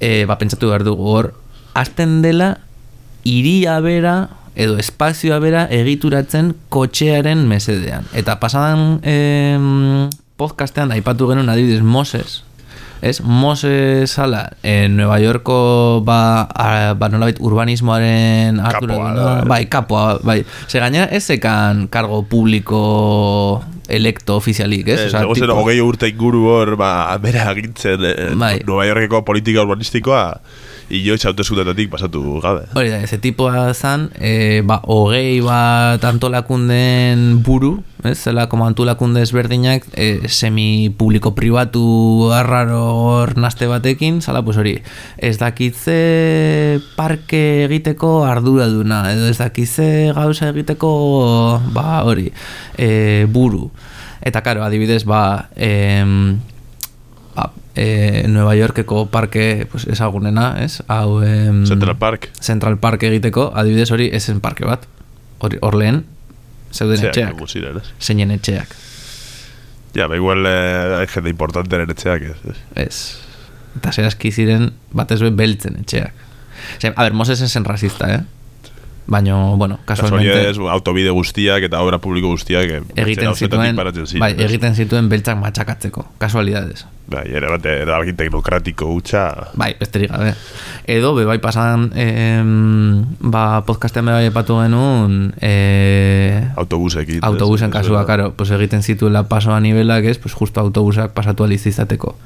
E, ba, pentsatu behar dugu hor, azten dela, iria bera, edo espazioa bera egituratzen kotxearen mesedean. Eta pasadan em, podcastean aipatu genuen adibidez Moses, Ez, Mose Sala, en Nueva Yorko, ba, a, ba nolabait urbanismoaren Kapoa, da, eh. bai, kapoa, bai. Se gainera, ez ekan kargo publiko electo ofizialik, ez? Ego zen, tipo- hogei urte inguru hor, ba, bera agintzen, eh, Bai. Nueva Yorkeko politika urbanistikoa, inoiz hauteskundetatik pasatu gabe. Hori da, eze tipoa zan, e, ba, hogei bat antolakunden buru, ez, zela, como antolakunde ezberdinak, e, semi-publiko pribatu arraro naste batekin, zala, pues hori, ez dakitze parke egiteko arduraduna, edo ez dakitze gauza egiteko, ba, hori, e, buru. Eta, karo, adibidez, ba, em, e, Nueva Yorkeko parke pues, ezagunena, ez? Hau, em, Central Park. Central Park egiteko, adibidez hori esen parke bat. Hori, hor lehen, zeuden Zeak, etxeak, zeinen etxeak. Ja, ba, igual eh, hay gente importante en etxeak, ez? ez? Ez. Eta zehazki ziren batez be beltzen etxeak. Zer, a ber, Moses esen rasista, eh? Baina, bueno, Kasualmente... kasualmente autobide guztiak eta obra publiko guztiak eh, egiten zituen, ziren, bai, ez? egiten zituen beltzak matxakatzeko, kasualidades. Bai, ere bat, erabaki teknokratiko hutsa Bai, besterik gabe. Edo, be, bai, pasan, em, ba, podcastean be bai epatu genuen, e, autobusekin. ez? autobusen Ez, kasua, ez, karo, pues egiten zituela paso a nivelak, ez, pues justo autobusak pasatu alizizateko.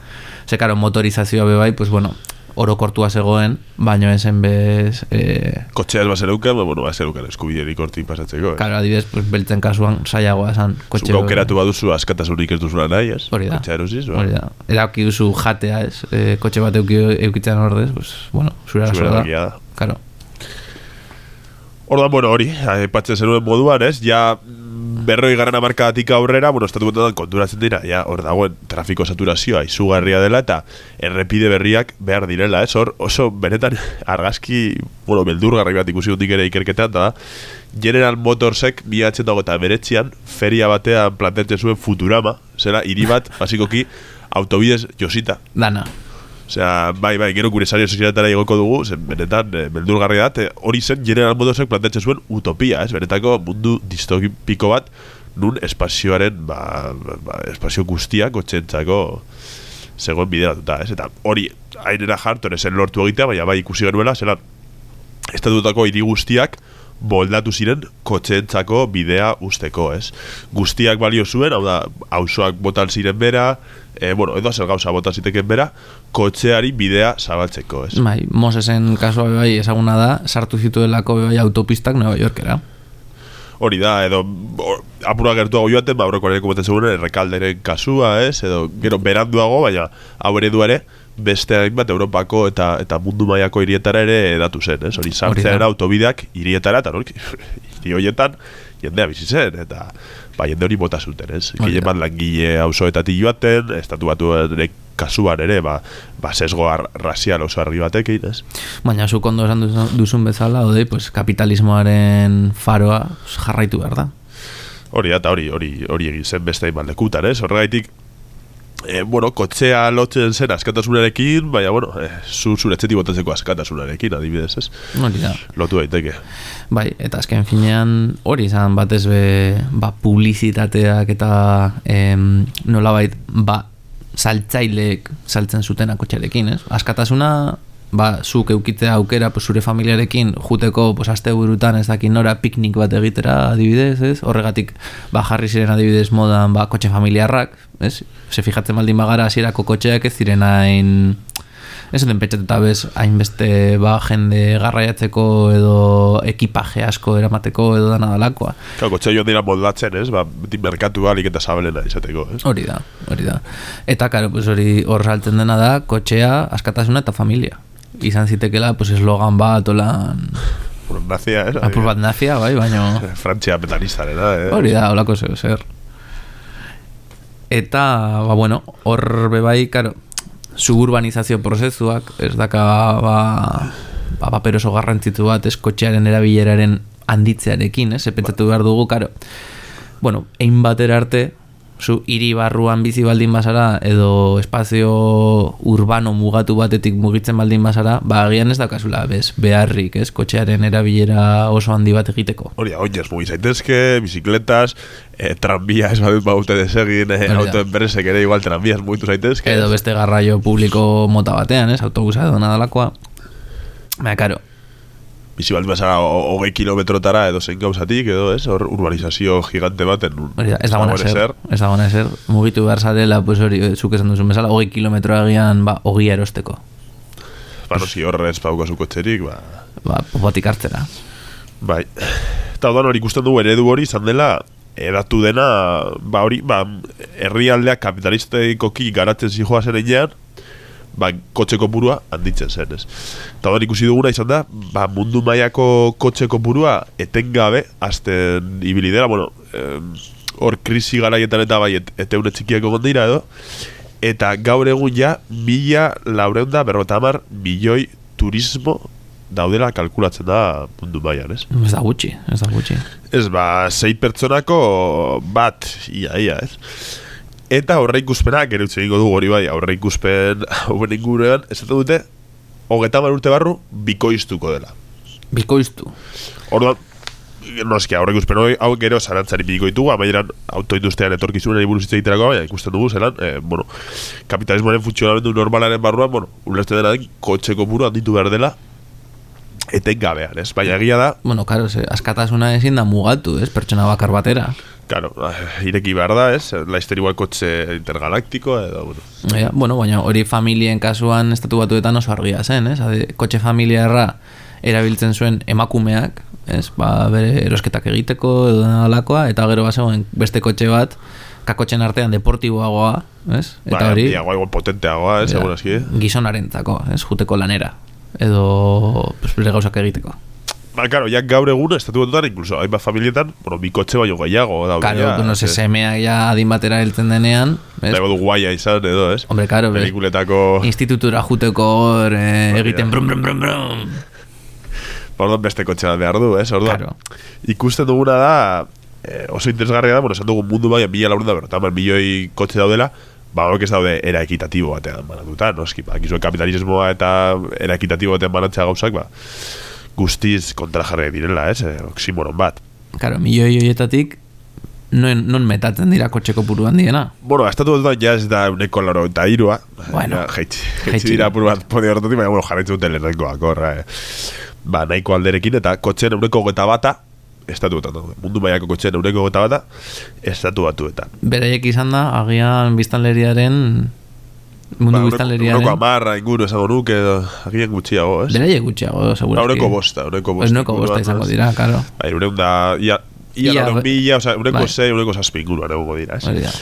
Ze, karo, motorizazioa be bai, pues bueno, orokortua zegoen, baino esen bez, e, Kotxea ez bazerukan, ba, bueno, bazerukan eskubiderik hortik pasatzeko. eh? karo, adibidez, pues beltzen kasuan saiagoa esan, kotxe... Zuk aukeratu baduzu askatasunik ez duzula nahi, ez? Hori da. Kotxea erosiz, ba? Hori da. Erauki duzu jatea, ez, e, kotxe bat euki, eukitzen ordez, pues, bueno, zure Zure arazoa erabakia da. da. Karo. Orduan, bueno, hori, aipatzen zenuen moduan, ez? Ja, mm, berroi garen amarkadatik aurrera, bueno, estatu betetan konturatzen dira, ja, hor dagoen trafiko saturazioa izugarria dela eta errepide berriak behar direla, ez? Hor, oso benetan argazki, bueno, beldurgarri bat ikusi dut ere ikerketan, da, General Motorsek bi eta beretzian feria batean planteatzen zuen Futurama, zera, hiri bat, basikoki, autobidez josita. Dana. Osea, bai, bai, gero gure sare sozialetara igoko dugu, zen benetan e, beldurgarri da, hori zen General Motorsek planteatzen zuen utopia, ez? Benetako mundu distopiko bat, nun espazioaren, ba, ba, espazio guztiak otxentzako zegoen bideratuta, ez? Eta hori, ainera jartu, zen lortu egitea, baina bai ikusi genuela, zelan, estatutako hiri guztiak boldatu ziren kotxeentzako bidea usteko, ez? Guztiak balio zuen, hau da, auzoak botan ziren bera, e, bueno, edo zer gauza botan ziteken bera, kotxeari bidea zabaltzeko, ez? Bai, Mosesen kasua bai ezaguna da, sartu zituelako bai autopistak Nueva Yorkera. Hori da, edo or, apura gertuago joaten, ba, aurreko ere kometzen zegoen errekalderen kasua, ez? Edo gero beranduago, baina hau ere, beste hainbat Europako eta eta mundu mailako hirietara ere edatu zen, ez? Hori Hori era autobideak hirietara, eta norik, [laughs] hiri horietan jendea bizi zen, eta ba, jende hori bota zuten, ez? Hori da. bat langile auzoetatik joaten, estatu batu kasuan ere, ba, ba sesgo razial oso argi batekin, ez? Baina zuk ondo esan duzun- bezala, odei, pues, kapitalismoaren faroa jarraitu behar da. Hori eta hori, hori, hori egin zen beste hainbat lekutan, ez? Horregaitik, e, bueno, kotxea lotzen zen askatasunarekin, baina, bueno, e, zu zure etxetik botatzeko askatasunarekin, adibidez, ez? Hori da. Lotu daiteke. Bai, eta azken finean hori izan batez be ba, publizitateak eta em, nolabait ba, saltzaileek saltzen zuten akotxarekin, ez? Askatasuna ba, zuk eukitzea aukera pues, zure familiarekin juteko pues, aste burutan ez dakin nora piknik bat egitera adibidez, ez? Horregatik ba, jarri ziren adibidez modan ba, kotxe familiarrak, ez? Se fijatzen baldin bagara hasierako kotxeak ez ziren hain Ez zuten pentsatuta bez, hainbeste ba, jende garraiatzeko edo ekipaje asko eramateko edo dana dalakoa. Kau, kotxea joan dira moldatzen, ez? Ba, merkatu alik eta zabelena izateko, ez? Hori da, hori da. Eta, karo, pues hori hor saltzen dena da, kotxea, askatasuna eta familia. Izan zitekela, pues eslogan bat, olan... Bueno, nazia, ez? Apur bat nazia, bai, baino... [laughs] Frantzia metalistaren, eh? Hori da, holako zeu zer. Eta, ba, bueno, hor bebai, karo, suburbanizazio prozesuak, ez daka, ba, ba, paper oso garrantzitsu bat, ez kotxearen erabileraren handitzearekin, ez, pentsatu behar dugu, karo, bueno, ein batera arte, zu hiri barruan bizi baldin bazara edo espazio urbano mugatu batetik mugitzen baldin bazara, ba agian ez dakazula, bez, beharrik, ez, kotxearen erabilera oso handi bat egiteko. Hori, oinez, mugi zaitezke, bizikletas, eh, tranbia ez badut baute desegin, eh, Hori da. autoenpresek ere igual tranbias mugitu zaitezke. Edo beste garraio publiko mota batean, ez, autobusa edo nadalakoa. Baina, karo, Bizi baldin bazara ho- hogei kilometrotara edo zein gauzatik, edo ez, hor urbanizazio gigante baten. hori da, ez dagoen ezer, ez dagoena ezer, mugitu behar zarela, pues hori, zuk esan duzun bezala, hogei kilometro egian, ba, ogia erosteko. Ba, no, si horre ez pauko kotxerik, ba, Ba, popotik hartzera. bai. Eta odan hori ikusten dugu eredu hori izan dela, edatu dena, ba hori, ba, herrialdeak kapitalisteikoki garatzen zijoa zen enean, ba, kotxe kopurua handitzen zen, ez. Eta hori ikusi duguna izan da, ba, mundu mailako kotxe kopurua etengabe, azten ibili dela, bueno, hor krisi garaietan eta bai, et, eteune txikiak egon dira edo, eta gaur egun ja, mila laureunda berrota hamar milioi turismo daudela kalkulatzen da mundu mailan, ez? Ez da gutxi, ez da gutxi. Ez, ba, sei pertsonako bat, ia, ia, ez? Eta aurre ikuspena, gero utzi egingo dugu hori bai, aurre ikuspen hauen inguruan, ez dute, hogeta urte barru, bikoiztuko dela. Bikoiztu. Orduan, noski, aurre ikuspen hori, hau gero zarantzari bikoitugu, amaieran autoindustrian etorkizunen buruz hitz egiterako, baina ikusten dugu, zelan, eh, bueno, kapitalismoaren funtzionamendu normalaren barruan, bueno, ulertzen dena den, kotxeko buru handitu behar dela, etengabean, ez? Baina egia da, Bueno, karo, askatasuna ezin da mugatu, ez, pertsona bakar batera. Claro, ireki behar da, ez? Laizter igual kotxe intergalaktiko, edo, bueno. Ja, bueno, baina hori familien kasuan estatu batuetan oso argia zen, ez? Ade, kotxe familiarra erabiltzen zuen emakumeak, ez? Ba, bere erosketak egiteko edo alakoa, eta gero bazegoen beste kotxe bat, kakotxen artean deportiboagoa, ez? Eta Ba, hori handiagoa, igual potenteagoa, ez? ja, Egun eski. gizonarentzako, ez? Juteko lanera. Edo, pues, bere gauzak egiteko. Ba, claro, ya gaur egun, estatu batutan, incluso, hainbat familietan, bueno, bi kotxe baino gehiago, daude. Karo, ja, bueno, se ez? semeak ja adin batera heltzen denean? Dago du guaia izan, edo, ez? Hombre, karo, Pelikuletako... institutura juteko hor eh, Hori egiten da. brum brum brum brum. Ba, Orduan beste kotxe bat behar du, ez? Orduan, Claro. ikusten duguna da, eh, oso interesgarria da, bueno, esan dugu mundu bai, mila laurenda, berta, hamar milioi kotxe daudela, ba, horiek ez daude era ekitatibo batean banatuta, noski, ba, gizuen kapitalismoa eta era ekitatibo batean banatzea gauzak, ba, guztiz kontra jarri direla, ez? Eh, oximoron bat. Karo, milioi horietatik non, non metatzen dira kotxeko puru handiena. Bueno, estatu dut ja ez da uneko laro eta irua. Bueno, ja, jaitsi, jaitsi. dira apur bat podi horretatik, baina bueno, jarraitzen dute lehenengoak horra. Eh. Ba, nahiko alderekin eta kotxen eureko geta bata, estatu batuetan daude. Mundu mailako kotxen eureko geta bata, estatu batuetan. Beraiek izan da, agian biztanleriaren, mundu Ba, biztanleriaren, Eureko amarra inguru esango nuke, edo, agian gutxiago, ez? beraiek gutxiago, seguro. Ba, bosta, eureko bosta. Eureko bosta izango dira, karo. Ba, eureun da, ia, ia, Ia, ia mila, oza, eureko bai. zei, eureko zazpi inguruan egongo dira, ez? Hori da.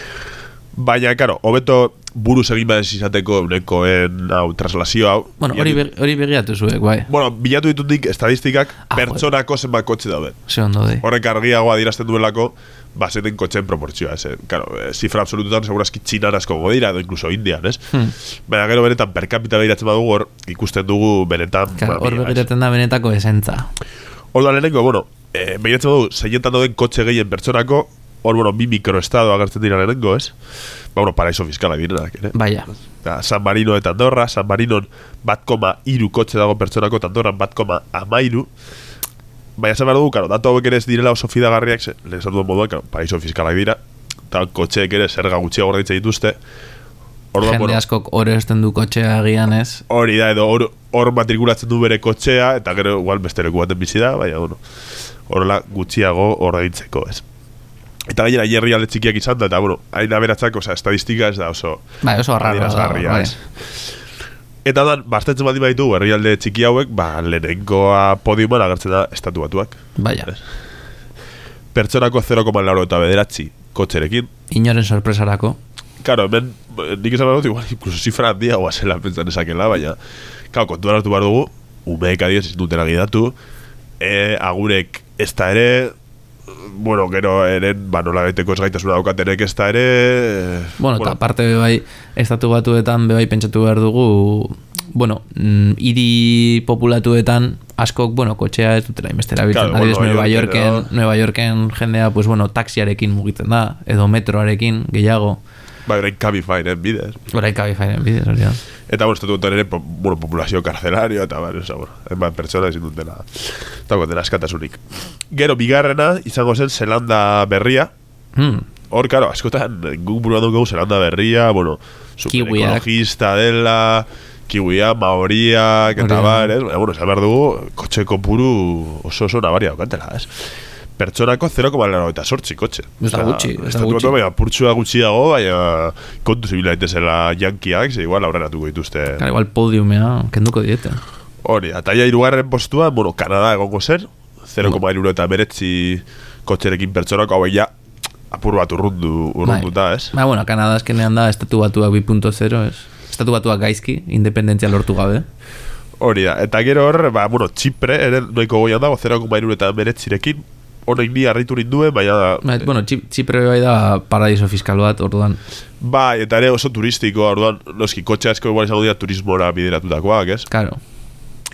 Baina, karo, hobeto buruz egin behar izateko eunekoen hau, traslazio hau. Bueno, hori, hori begiatu zuek, bai. Bueno, bilatu ditutik estadistikak Ah, pertsonako zenbat kotxe dauden. Ze ondo de. Horrek argiagoa dirazten duelako, ba, zeten kotxen proportzioa, ez? Claro, eh, zifra absolututan segurazki txinan asko godira, edo inkluso indian, ez? Hmm. Baina gero benetan per capita behiratzen badugu hor, ikusten dugu benetan... Karo, ba, hor begiratzen da benetako esentza. Orduan lehenengo, bueno, eh, behiratzen badugu, zeietan dauden kotxe gehien pertsonako, hor, bueno, bi mikroestado agertzen dira lehenengo, ez? Ba, bueno, paraiso fiskala direnak, ere? Baina, Da, San Marino eta Andorra, San Marinon bat koma iru kotxe dago pertsonako, eta Andorran bat koma amairu. Baina esan behar dugu, karo, datu hauek ere ez direla oso fidagarriak, esan duen moduan, karo, paraiso fiskalak dira, eta kotxeek ere zerga gutxiago ordaintzen dituzte. Orduan, jende bueno, askok hor esten du kotxea agian ez. hori da, edo hor, hor matrikulatzen du bere kotxea, eta gero, igual, beste leku baten bizi da, baina, bueno, horrela gutxiago ordaintzeko, ez. Eta gainera, hierri alde txikiak izan da, eta, bueno, hain aberatzak, osea, estadistika ez da oso... Bai, oso adierazgarria, bai. Eta dan, bastetzen baldin baditu herrialde txiki hauek, ba, lehenengoa podiuman agertzen da estatu batuak. Baina, Pertsonako 0,laro eta bederatzi kotxerekin. inoren sorpresarako. Karo, hemen, nik esan dut, igual, incluso zifra handiagoa zela pentsan esakela, baina, karo, kontuan hartu behar dugu, umeek adiez ez duten agidatu, e, agurek ez da ere, bueno, gero eren, ba, nola beteko ez gaitasuna daukatenek ez da ere... Bueno, eta aparte be bai, estatu batuetan be bai pentsatu behar dugu bueno, mm, hiri populatuetan askok, bueno, kotxea ez dutela inbeste erabiltzen. Claro, Adibidez, bueno, Nueva Yorken Nueva Yorken jendea, pues bueno, taxiarekin mugitzen da, edo metroarekin, gehiago. Bai, orain Cabify, bidez. Horain kabifairen bidez, hori da. Eta, bueno, estatu ere, bueno, populazio karcelario, eta, bai, oza, bueno, hainbat pertsona ezin dutela, eta, dela eskatasunik. Gero, bigarrena, izango zen Zelanda berria, Hmm. Hor, karo, askotan, guk buruan dugu Zelanda berria, bueno, super Kiwiak. ekologista dela, kiwia, maoriak, eta bar, bueno, esan behar dugu, kotxe kopuru oso oso nabaria daukatela, ez? Pertsonako 0,laro eta sortzi kotxe. Ez da gutxi, ez da gutxi. Baina, purtsua gutxiago, baina kontu zibila daitezela jankiak, ze igual aurreratuko dituzte. Claro, igual podiumea kenduko diete. Hori, eta ja irugarren postua, bueno, Kanada egongo zen, 0,iru eta beretzi kotxerekin pertsonako, hau ja, apur bat urrundu, urrunduta, ez? Ba, bueno, Kanada azkenean da estatu batuak 2.0, ez? Estatu batuak gaizki, independentzia lortu gabe. Hori da, eta gero hor, ba, bueno, Txipre, ere noiko goian dago, 0,iru eta beretzirekin, honek ni harritu ninduen, baina, Ba, bueno, Txip- Txipre bai da paradiso fiskal bat, orduan. bai, eta ere oso turistiko, orduan, noski, kotxe asko igual izango dira turismora bideratutakoak, ez? Claro,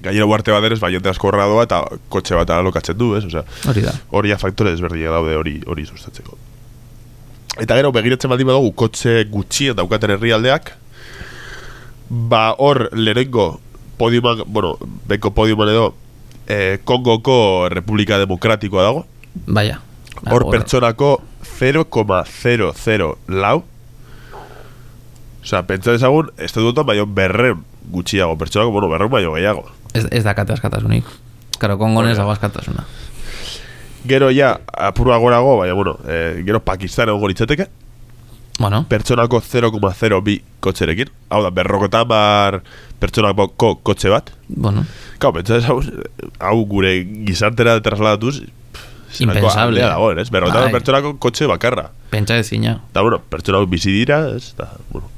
Gainera uarte bat ere, bai, jende asko horra doa, eta kotxe bat alokatzen du, ez? Osea, hori da. hori faktore desberdinak daude hori hori sustatzeko. Eta gero begiratzen baldin badugu kotxe gutxien daukaten herrialdeak, ba hor lehenengo podiuman, bueno, beko podiuman edo eh, Kongoko Republika Demokratikoa dago. Baina. Ba, Hor pertsonako 0,00 lau. Osea, pentsa dezagun, estatutuan baino berren gutxiago, pertsonako, bueno, berren baino gehiago. Ez, ez dakate askatasunik. Karo, kongon ez da. dago askatasuna. Gero ja, apurua gorago, baina, bueno, eh, gero Pakistan egongo litzateke, Bueno, pertsonako 0,02 kotxerekin. Hau da, berrokota mar pertsonako kotxe bat. bueno. Kau, pentsa ez hau, gure gizartera trasladatuz, zelako Impensable. aldea dagoen, ez? Mar Bai. pertsonako kotxe bakarra. Pentsa ezina. Eta, bueno, pertsona hau bizi dira, ez? Eta, bueno.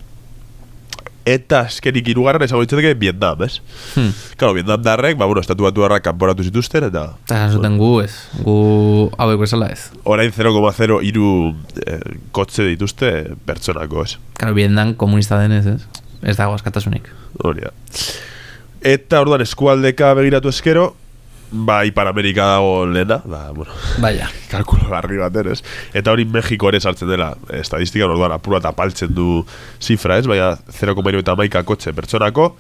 Eta azkenik irugarren esango ditzateke Vietnam, ez? Hmm. Claro, Vietnam darrek, ba, bueno, estatu batu harrak kanporatu zituzten, eta Eta zuten gu ez. Gu hauek bezala ez. orain 0,0 iru eh, kotxe dituzte pertsonako, ez? Karo, Vietnam komunista denez ez. Ez dago askatasunik. Hori da. Eta orduan eskualdeka begiratu eskero, ba, Ipar Amerika dago lehena, ba, bueno, Baina. kalkulo garri baten, ez? Eta hori Mexiko ere sartzen dela, estadistika orduan apur bat apaltzen du zifra, ez? Baina 0,iru eta maika kotxe pertsonako,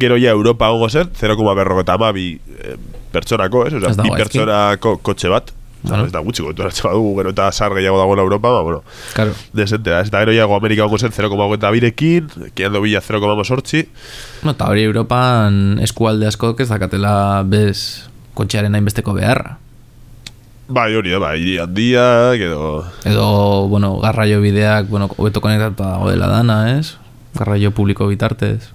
gero ja Europa gongo zen, 0,berroko eta amabi eh, pertsonako, ez? Osea, dago bi pertsonako kotxe bat, Ez da gutxi kontu badugu, gero eta sar gehiago dagoela Europa, ba, bueno, Karo. desente da, ez? Eta gero ja Go Amerika gongo zen 0,hogeita birekin, kiando bila 0,sortzi, No, eta hori Europan eskualde askok ez dakatela bez kotxearen hainbesteko beharra. Bai, hori da, bai, hiri handiak, edo... Edo, bueno, garraio bideak, bueno, hobeto konektatuta dago dela dana, ez? Garraio publiko bitartez.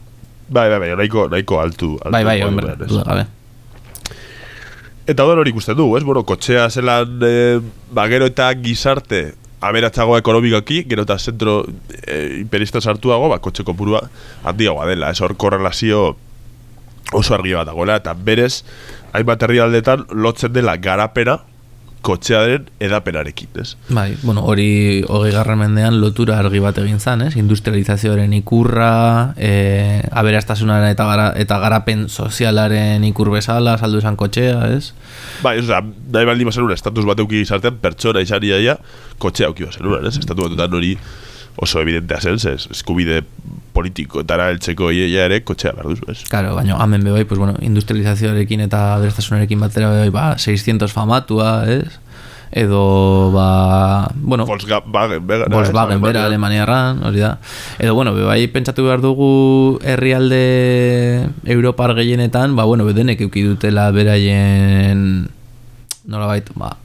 Bai, bai, bai, nahiko, nahiko altu. altu Bai, bai, ez? duda gabe. Eta hori hori ikusten du, ez? Bueno, kotxea zelan, e, ba, gero eta gizarte aberatzago ekonomikoki, gero eta zentro e, imperista sartuago, ba, kotxe kopurua handiagoa dela, ez? Hor korrelazio oso argi bat dagoela, eta berez, hainbat herrialdetan lotzen dela garapena kotxearen edapenarekin, ez? Bai, bueno, hori hogei garren mendean lotura argi bat egin zan, ez? Industrializazioaren ikurra, e, aberastasunaren eta, gara, eta garapen sozialaren ikur bezala, saldu esan kotxea, ez? Bai, oza, nahi baldin bazen estatus bat euki gizartean, pertsona izan ia, kotxea auki bazen ez? Estatu batutan hori oso evidentea zen, ez? Eskubide politiko eta heltzeko ia ere kotxea behar duzu, ez? Claro, baina hemen be bai, pues bueno, industrializazioarekin eta aberastasunarekin batera be bai, ba, 600 famatua, ez? Edo, ba, bueno, Volkswagen, bera, Volkswagen bera Alemaniarran, hori da. Edo, bueno, bai pentsatu behar dugu herrialde Europar gehienetan, ba, bueno, bedenek euki dutela beraien nolabait, ba,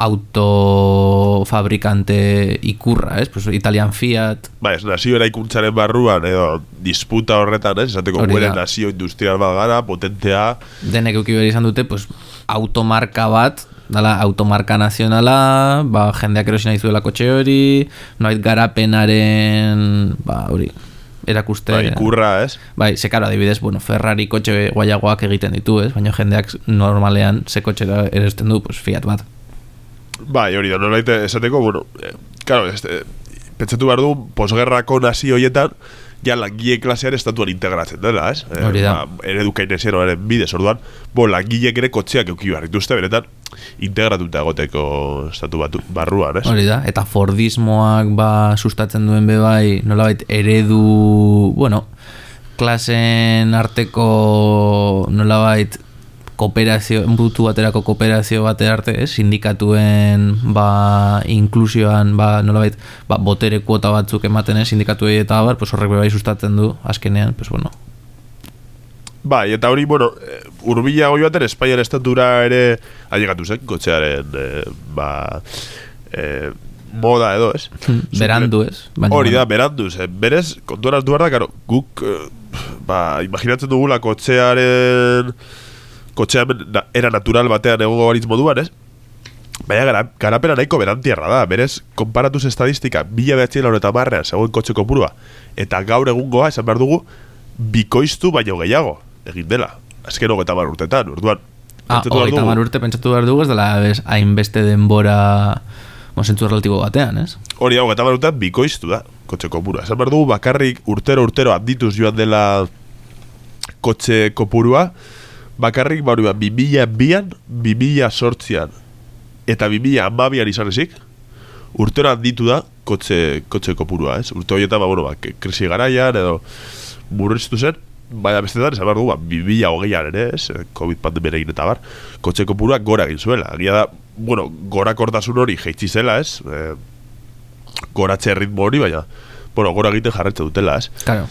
autofabrikante ikurra, ez? Pues, Italian Fiat, Bai, ez nazio eraikuntzaren barruan edo disputa horretan, ez? Esateko gure nazio industrial bat gara, potentea, denek euki behar izan dute, pues, automarka bat, dala automarka nazionala, ba, jendeak erosi nahi zuela kotxe hori, noait garapenaren, ba, hori, erakuste. bai, ikurra, ez? Bai, ze karo, adibidez, bueno, Ferrari kotxe guaiagoak egiten ditu, ez? Baina jendeak normalean ze kotxera erosten du, pues, Fiat bat. Bai, hori da, norbait esateko, bueno, eh, claro, este, pentsatu behar du, posgerrako nazio horietan, ja langile klasean estatuan integratzen dela, ez? Eh, Hori da. Ba, eredu kainezianoaren bidez, orduan, bo, langilek ere kotxeak euki behar dituzte, benetan, integratuta egoteko estatu batu, barruan, ez? Hori da, eta Fordismoak ba sustatzen duen be bai, nolabait eredu, bueno, klasen arteko nolabait kooperazio, butu baterako kooperazio bate arte, ez? sindikatuen ba, inklusioan, ba, nolabait, ba, botere kuota batzuk ematen ez, sindikatuei eta bar, pues horrek be bai sustatzen du, azkenean, pues bueno, Bai, eta hori, bueno, eh, urbila goi baten Espainiar estatura ere ailegatu zen, kotxearen, eh, ba, eh, moda edo, ez? berandu ez. Hori da, berandu, ze, berez, kontuan hartu behar da, karo, guk, eh, ba, imaginatzen dugula kotxearen, kotxearen na, era natural batean egongo baritz moduan, ez? Baina gara, garapena nahiko berantierra da, berez, konparatuz estadistika, mila behatzen lauro eta marrean, zegoen kotxe kopurua, eta gaur egungoa, esan behar dugu, bikoiztu baino gehiago, egin dela. Azken hogeita mar urtetan, orduan. Ah, hogeita hamar urte pentsatu behar dugu ez dela hainbeste denbora mozentzu relatibo batean, ez? Hori hau, eta barutan bikoiztu da, kotxe kopurua. Esan behar dugu, bakarrik urtero urtero handituz joan dela kotxe kopurua, bakarrik ba, hori ba, 2002an, 2008an, eta 2012an izan ezik, urtero handitu da kotxe, kotxe kopurua, ez? Urte horietan, ba, bueno, ba, krisi garaian, edo murriztu zen, baina bestetan, esan behar dugu, ba, 2008an ere, ez? Covid pandemia egin eta bar, kotxe kopurua gora egin zuela. Agia da, bueno, gora kortasun hori jeitsi zela, ez? E, goratze ritmo hori, baina, bueno, gora egiten jarretze dutela, ez? Claro.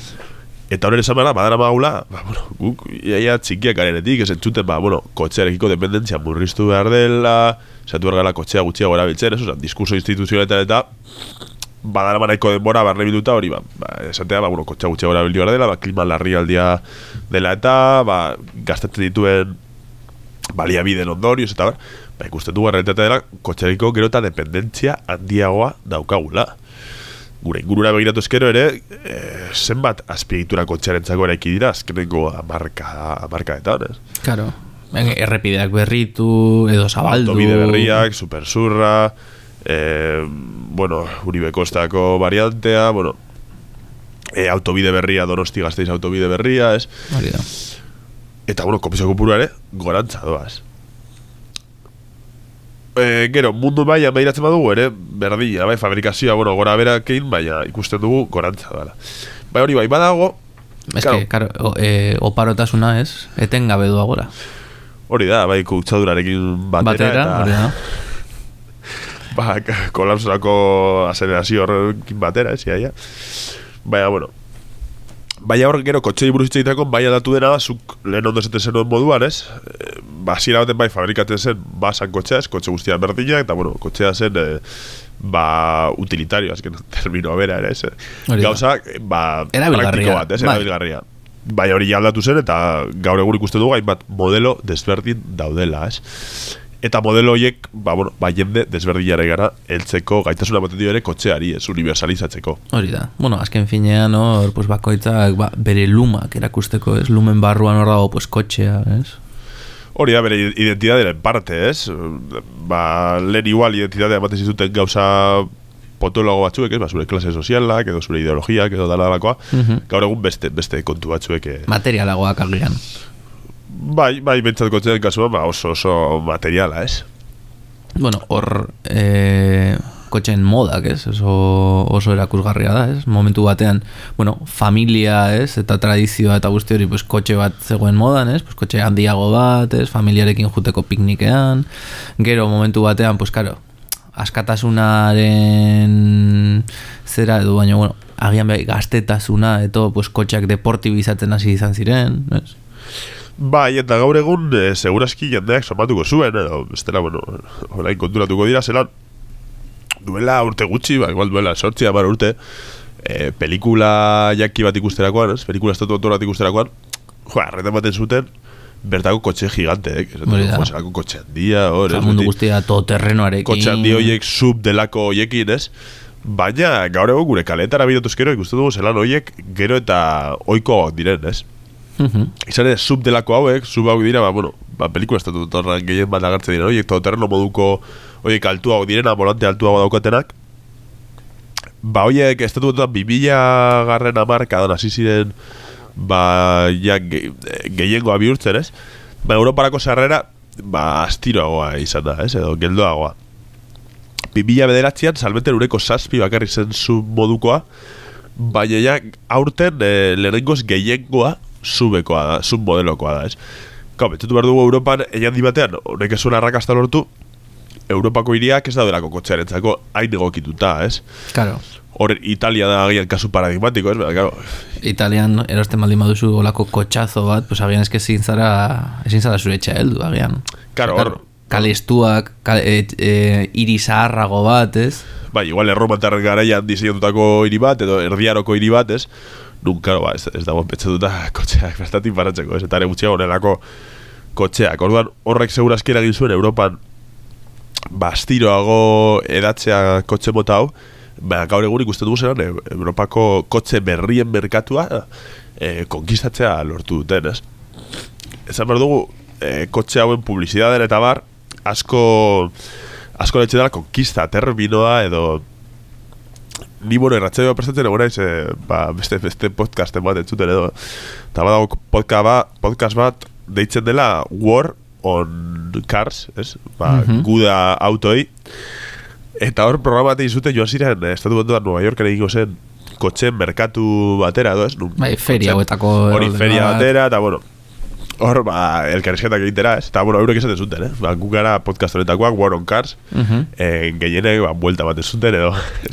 Eta horren esan behar, badara maula, ba, bueno, guk iaia txikiak garenetik, ez entzuten, ba, bueno, kotxearekiko dependentzia murriztu behar dela, zatu behar gala kotxea gutxiago erabiltzen, ez, oza, diskurso instituzionaletan eta badara manaiko denbora barne bilduta hori, ba, ba, esatea, ba, bueno, kotxea gutxiago erabiltu behar dela, ba, klima larrialdia dela eta, ba, gastatzen dituen baliabideen ondorioz eta bar, ba, ikusten dugu realitatea dela, kotxearekiko gero eta dependentzia handiagoa daukagula gure ingurura begiratu eskero ere, e, zenbat azpiegitura kotxearentzako eraiki dira, azkenengo amarka, amarkaetan, ez? Claro. Ben, errepideak berritu, edo zabaldu. Autobide berriak, supersurra, e, bueno, Uribe Kostako variantea, bueno, e, autobide berria, Donosti gazteiz autobide berria, ez? Hori da. Eta, bueno, komisio kopurua ere, gorantza doaz. E, gero, mundu maila behiratzen badugu ere, berdina, bai, fabrikazioa, bueno, gora berakein, baina ikusten dugu gorantza dela. Bai, hori bai, badago, Ez Claro. que, claro, o, e, oparotasuna ez, etengabe du agora. hori da, bai, kutsadurarekin batera, Batera, hori eta, da. [laughs] ba, kolapsorako acelerazio horrekin batera, ez, iaia. Baina, bueno, Baina hor gero kotxei buruz hitz egiteko bai aldatu dena da, zuk lehen ondo esaten zenuen moduan, ez? E, ba, baten bai fabrikatzen zen basan kotxea, ez? Kotxe guztia berdina, eta bueno, kotxea zen e, ba, utilitario, azken [laughs] termino bera ere, ez? Gauza, ba, praktiko bat, ez? bai. Erabilgarria. Bai hori aldatu zen, eta gaur egun ikusten dugu hainbat modelo desberdin daudela, ez? Eta modelo horiek, ba, bueno, ba, jende desberdinare gara, heltzeko gaitasuna ematen dio ere kotxeari, ez universalizatzeko. Hori da. Bueno, azken finean, hor, pues, bakoitzak ba, bere lumak erakusteko, ez? Lumen barruan hor dago, pues, kotxea, ez? Hori da bere identitatearen parte, ez? Ba, lehen igual identitatea ematen zituten gauza potologo batzuek, ez? Ba, zure klase sozialak, edo zure ideologiak, edo dala dalakoa. Mhm. Gaur egun beste, beste kontu batzuek. Eh, Materialagoak agian. Bai, bai, bentsat kotzen kasuan, ba, oso, oso materiala, ez? Bueno, hor e, kotxen modak, ez? Oso, oso erakusgarria da, ez? Momentu batean, bueno, familia, ez? Eta tradizioa eta guzti hori, pues, kotxe bat zegoen modan, ez? Pues, kotxe handiago bat, ez? Familiarekin juteko piknikean. Gero, momentu batean, pues, karo, askatasunaren zera edo, baina, bueno, agian bai, gaztetasuna, eto, pues, kotxeak deportibizatzen hasi izan ziren, ez? Bai, eta gaur egun, e, seguraski jendeak somatuko zuen, edo, bestela, bueno, orain konturatuko dira, zelan, duela urte gutxi, ba, igual duela sortzi amar urte, e, pelikula jaki bat ikusterakoan, ez? Pelikula estatu autor bat ikusterakoan, joa, arreta baten zuten, bertako kotxe giganteek. Joa, zelako kotxe handia, hor, ez? mundu guztia todoterrenoarekin. Kotxe handi horiek sub delako hoiekin, ez? Baina, gaur egun gure kaletara bidotuzkero ikusten dugu zelan horiek gero eta oikoak diren, ez? Izan ere, sub delako hauek, sub hauek dira, ba, bueno, ba, pelikula estatu torran gehien bat agertzen dira, horiek todoterreno moduko, horiek altuago direna, volante altuago daukatenak, ba, hoiek, estatu batuan, 2000 garren amarkadan hasi ziren, ba, ja, ge, gehiengoa bihurtzen, ez? Ba, Europarako sarrera, ba, astiroagoa izan da, ez? Edo, geldoagoa. 2000 bederatzean, salmenten ureko saspi bakarri zen zu modukoa, baina ja, aurten, e, lehenengoz gehiengoa, zubekoa da, zub modelokoa da, ez? Kau, betxetu behar dugu Europan, egin di batean, honek ez zuen arrakasta lortu, Europako hiriak ez daudelako kotxearentzako hain egokituta, ez? Claro. Hor, Italia da agian kasu paradigmatiko, ez? Baina, claro, Italian erosten baldin baduzu olako kotxazo bat, pues agian eske ezin zara, ezin zara zure etxea heldu, agian. Claro, hor- Kale estuak, kale, e, e, iri zaharrago bat, ez? bai, igual erromatarren garaian diseinatutako hiri bat, edo erdiaroko hiri bat, ez? Nun, karo, ba, ez, ez dago petxetuta kotxeak bertatik paratzeko, ez? Eta ere gutxiago honelako kotxeak. Orduan, horrek segurazki eragin zuen Europan bastiroago edatzea kotxe mota hau, ba, gaur egun ikusten dugu zelan, e, Europako kotxe berrien merkatua e, konkistatzea lortu duten, ez? Ezan behar dugu, e, kotxe hauen publizitateen eta bar, asko, asko letxe dela konkista terminoa edo ni bueno, erratxaioa prestatzen egon naiz, e, ba, beste, beste podcasten bat entzuten edo. Eta badago podcast bat, podcast bat deitzen dela War on Cars, ez? Ba, Mhm. guda autoi. Eta hor programa bat egin zuten joan ziren, eh, estatu batuan Nueva Yorken egingo zen kotxen merkatu batera, edo ez? Bai, feria hauetako Hori feria bat. batera, eta bueno, hor, ba, elkarrizketak egitera, ez? Eta, bueno, eurek esaten zuten, eh? Ba, gu gara podcast honetakoak, War on Cars, Mhm. eh, gehienek, ba, buelta bat ez zuten, edo, [laughs]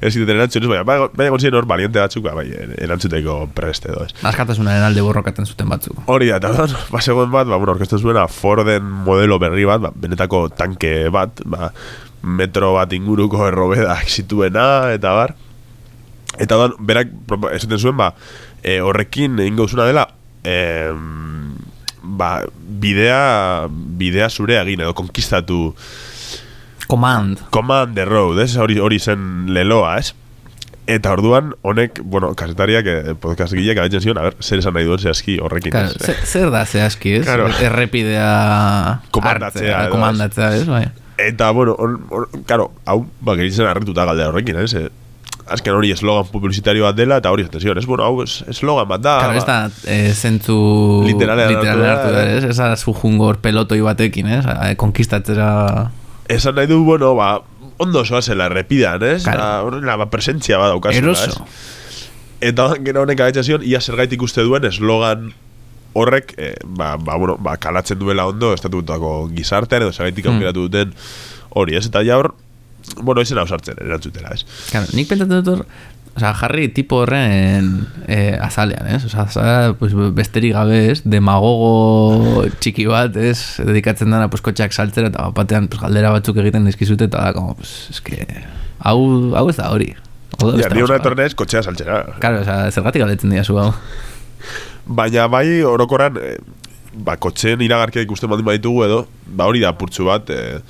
ez zuten erantzun, ez, baina, baina, baina gontzien hor, valiente batzuk, ba, bai, erantzuteko preste, edo, ez? Askatasunaren alde borrokaten zuten batzuk. Hori da, eta ba, segon bat, ba, bueno, orkestu zuena Forden modelo berri bat, ba, benetako tanke bat, ba, metro bat inguruko errobedak [laughs] zituena, eta bar. Eta orduan, berak, esaten zuen, ba, e, horrekin zuna dela, e, ba, bidea, bidea zure egin, edo konkistatu, Command. Command the Road, ez? Hori, hori zen leloa, ez? Eta orduan, honek, bueno, kasetariak, eh, podcast gileak abetzen zion, a ber, zer esan nahi duen zehazki horrekin, Claro, ez? zer, da zehazki, ez? Claro. Errepidea Komandatzea, komandatzea, ez? Bai. Eta, bueno, on, on, claro, hau, ba, geritzen harrituta galdea horrekin, ez? Azken hori eslogan publizitario bat dela, eta hori esaten zion, ez? Bueno, hau, es- eslogan bat da. Claro, ez da eh, zentzu Literalean hartu da, hartu da, eh. ez? Ez jungor pelotoi batekin, ez? Eh, Konkistatzera... Esan nahi du, bueno, ba, ondo zoazela errepidan, ez? Claro. Ba, horrela, ba, presentzia bat daukazula, Eroso. ez? Eta gero honek abetzen zion, ia zergaitik uste duen eslogan horrek, eh, ba, ba, bueno, ba, kalatzen duela ondo estatutako gizartean, edo zergaitik Hmm. aukeratu duten hori, ez? Eta ja hor, bueno, ezen hausartzen, erantzutera, ez? Claro, nik pentsatzen dut hor, Osa, jarri tipo horren eh, azalean, ez? Osa, zara, pues, besterik gabe, ez? Demagogo txiki bat, ez? Dedikatzen dana, pues, kotxeak saltzera, eta bat batean, pues, galdera batzuk egiten dizkizute, eta da, como, pues, eske, hau, hau ez da hori. Hau da Ja, ni hona bat. etornez, kotxea saltzera. Claro, oza, zergatik galdetzen dira zu hau. Baina bai orokorran eh, ba, kotxeen iragarkia ikusten baldin baditugu edo, ba hori da purtsu bat, eh,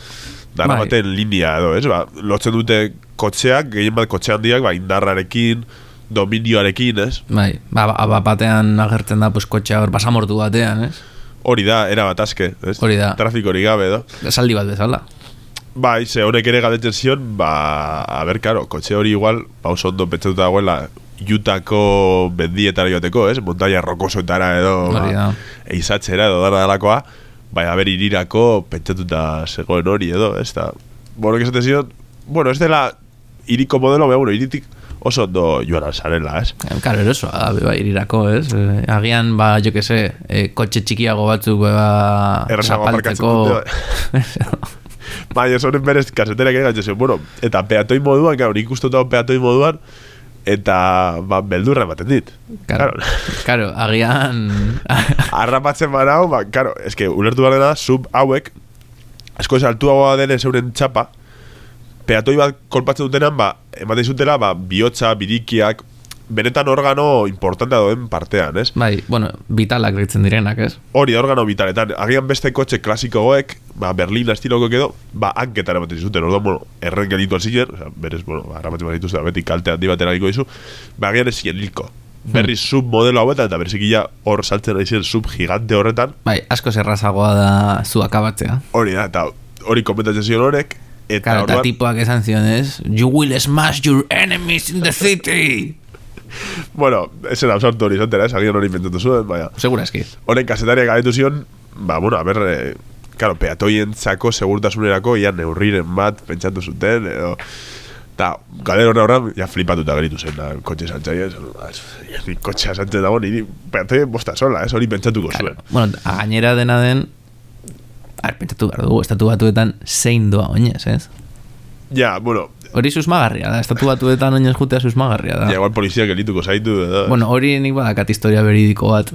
dara Bai. linea edo, ez? Ba, lotzen dute kotxeak, gehien bat kotxe handiak, ba, indarrarekin, dominioarekin, ez? Bai, ba, ba, ba, batean agertzen da, pues, kotxea hor, basamortu batean, ez? Hori da, era bat aske, ez? Hori da. Trafiko hori gabe, edo? Esaldi bat bezala. Bai, ze honek ere galdetzen zion, ba, a ber, karo, kotxe hori igual, ba, oso ondo pentsatuta dagoela, Utako bendietara joateko, ez? Montaia rokosoetara edo, ba, eizatzera edo dara dalakoa, bai, haber irirako pentsatuta zegoen hori edo, ez da. Bueno, que esaten zion, bueno, ez dela iriko modelo, baina, bueno, iritik oso ondo joan alzarela, ez? Eh, Claro, eroso, da, bai, irirako, ez? Eh, agian, ba, jo que se, eh, kotxe txikiago batzuk, ba, Errazago aparkatzen zapaltzeko... [laughs] Bai, ez honen berez kaseterak egin zion, bueno, eta peatoi moduan, claro, nik dut peatoi moduan, eta, ba, beldurra ematen dit. Claro, claro, agian... [laughs] Arrapatzen barau, ba, claro, eske ulertu behar dena, sub hauek, asko altuagoa den euren txapa, peatoi bat kolpatzen dutenan, ba, ematen zutela, ba, bihotza, birikiak, benetan organo importantea doen partean, ez? bai, bueno, vitalak ditzen direnak, ez? Hori organo vitaletan, agian beste kotxe klasikogoek, ba, Berlin estiloko edo, ba, hanketan ematen zuten, orduan, bueno, erren gelitu alzien, o sea, berez, bueno, ba, arramatzen bat dituzte, beti kalte handi bat eragiko dizu, ba, agian ez zien hilko. Berriz sub modelo hauetan, eta berezikila hor saltzen ari sub gigante horretan, Bai, asko zerrazagoa da zu akabatzea. hori da, eta hori komentatzen zion horrek, Eta Claro, eta tipoak esan zionez, you will smash your enemies in the city. Bueno, esen absortu hori zantera, ez, agian hori inventatu zuen, baina. Segura eski. Honen kasetariak galetu zion, ba, bueno, a ber, eh, claro, peatoien zako segurtasunerako, ia neurriren bat pentsatu zuten, edo... Ta, galero hona horra, ja flipatuta geritu zen, da, kotxe santzai, ez, ja, ni kotxea santzen dago, niri peatoien bosta sola, ez, hori pentsatuko zuen. Bueno, gainera dena den, a ver, pentsatu behar dugu, estatu batuetan zein doa oinez, ez? Ja, bueno, Hori susmagarria da, estatu batuetan oinez jutea susmagarria da. ja, igual polizia gelituko zaitu, edo, Bueno, hori nik badakat historia beridiko bat.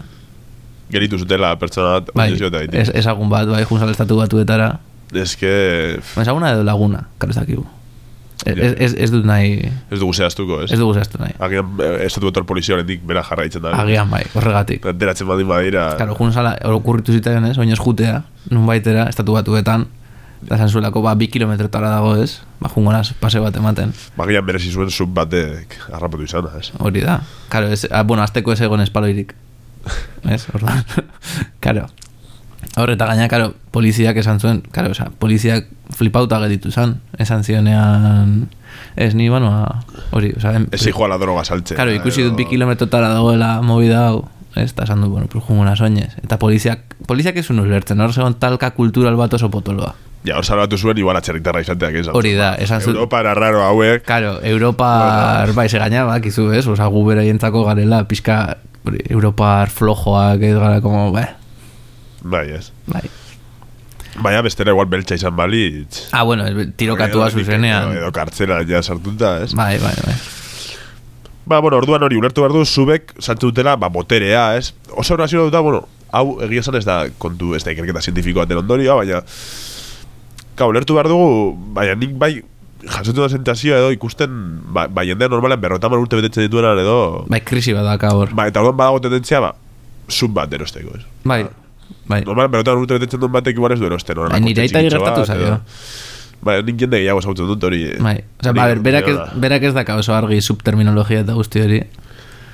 geritu zutela pertsona bat, Bai, obsesio eta ez, ezagun bat, bai, junzal estatu batuetara. Ez que, Ezaguna edo laguna, karo ez dakigu. Ez, ez, ez, ez dut nahi, ez dugu zehaztuko, ez? ez dugu zehaztu nahi. Agian, eh, estatu betor polizia horrendik bera jarraitzen da. Agian bai, horregatik. Enteratzen baldin badira. Karo, junzala, okurritu zitzaion ez, oinez jutea, nun baitera, estatu batuetan, eta esan zuelako, ba, bi kilometrotara dago ez, ba, jungonaz, pase bat ematen. Bagian berezi zuen sub batek harrapatu izana, ez? Hori da. Karo, ez, ah, bueno, azteko ez egon espaloirik. [laughs] Ez, orduan. [laughs] Karo. Hor, eta gaina, karo, poliziak esan zuen, karo, oza, poliziak flipauta geditu zan, esan zionean, ez ni, bueno, a- hori, oza, en, Ez hijo a la droga saltzen. karo, ikusi dut bi kilometrotara dagoela movida hau, ez, eta esan du, bueno, pues jungo soñez. Eta poliziak, poliziak ez unu ulertzen, hor zegoen talka kultural bat oso potoloa. Ja, hor salbatu zuen igual atxerritarra izateak esan. Hori da, esan zuen- Europa raro hauek. Claro, Europar, bai, se gaina, bakizu, ez? Osa, gu beraientzako garela, pixka, hori, Europar flojoak, ez gara, como, bai, Bai, ez. bai. Baina bestera igual beltza izan balitz. Ah, bueno, ez- tirokatua Edo- zuzenean. Edo kartzela ja sartuta, ez? Bai, bai, bai. Ba, bueno, orduan hori ulertu behar du, zubek saltu dutela, ba, boterea, ez? Oso horazio duta, bueno, hau egia esan ez da kontu, ez da ikerketa zientifikoa den ondorioa, baina... Ka, ulertu behar dugu, baina nik bai jasotu da sentazioa edo ikusten, ba, ba jendea normalen berrotaman urte betetzen dituenan edo... Bai, krisi bat daka hor. Ba, eta orduan badago tendentzia, ba, sub bat erosteko, ez? Bai, bai. Normalen berrotaman urte betetzen duen batek igual ez du erosten, horrela, Bai, nire gertatu bat, zaio. Bai, nik jende gehiago zautzen dut hori. Bai, Osa, ba, ber, berak ez, berak ez daka oso argi subterminologia eta guzti hori,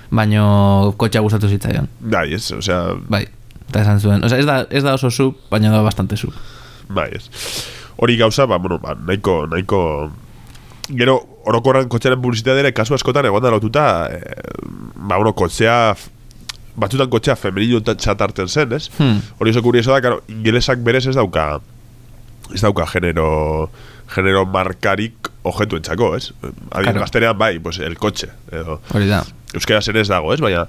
baino kotxa gustatu zitzaion. Bai, ez, osea, Bai, eta esan zuen. Osa, ez da, ez da oso sub, baina da bastante sub. bai, ez. Hori gauza, ba, bueno, ba, nahiko, nahiko... Gero, orokorran kotxearen publizitatea kasu askotan egon da lotuta, eh, ba, bueno, kotxea, batzutan kotxea femenino txat hartzen zen, ez? Hmm. Hori oso kurioso da, karo, ingelesak berez ez dauka, ez dauka genero, genero markarik objetuentzako, ez? Adien Claro. gaztenean, bai, pues, el kotxe, edo... Hori da, Euskaraz ere ez dago, ez? Baina,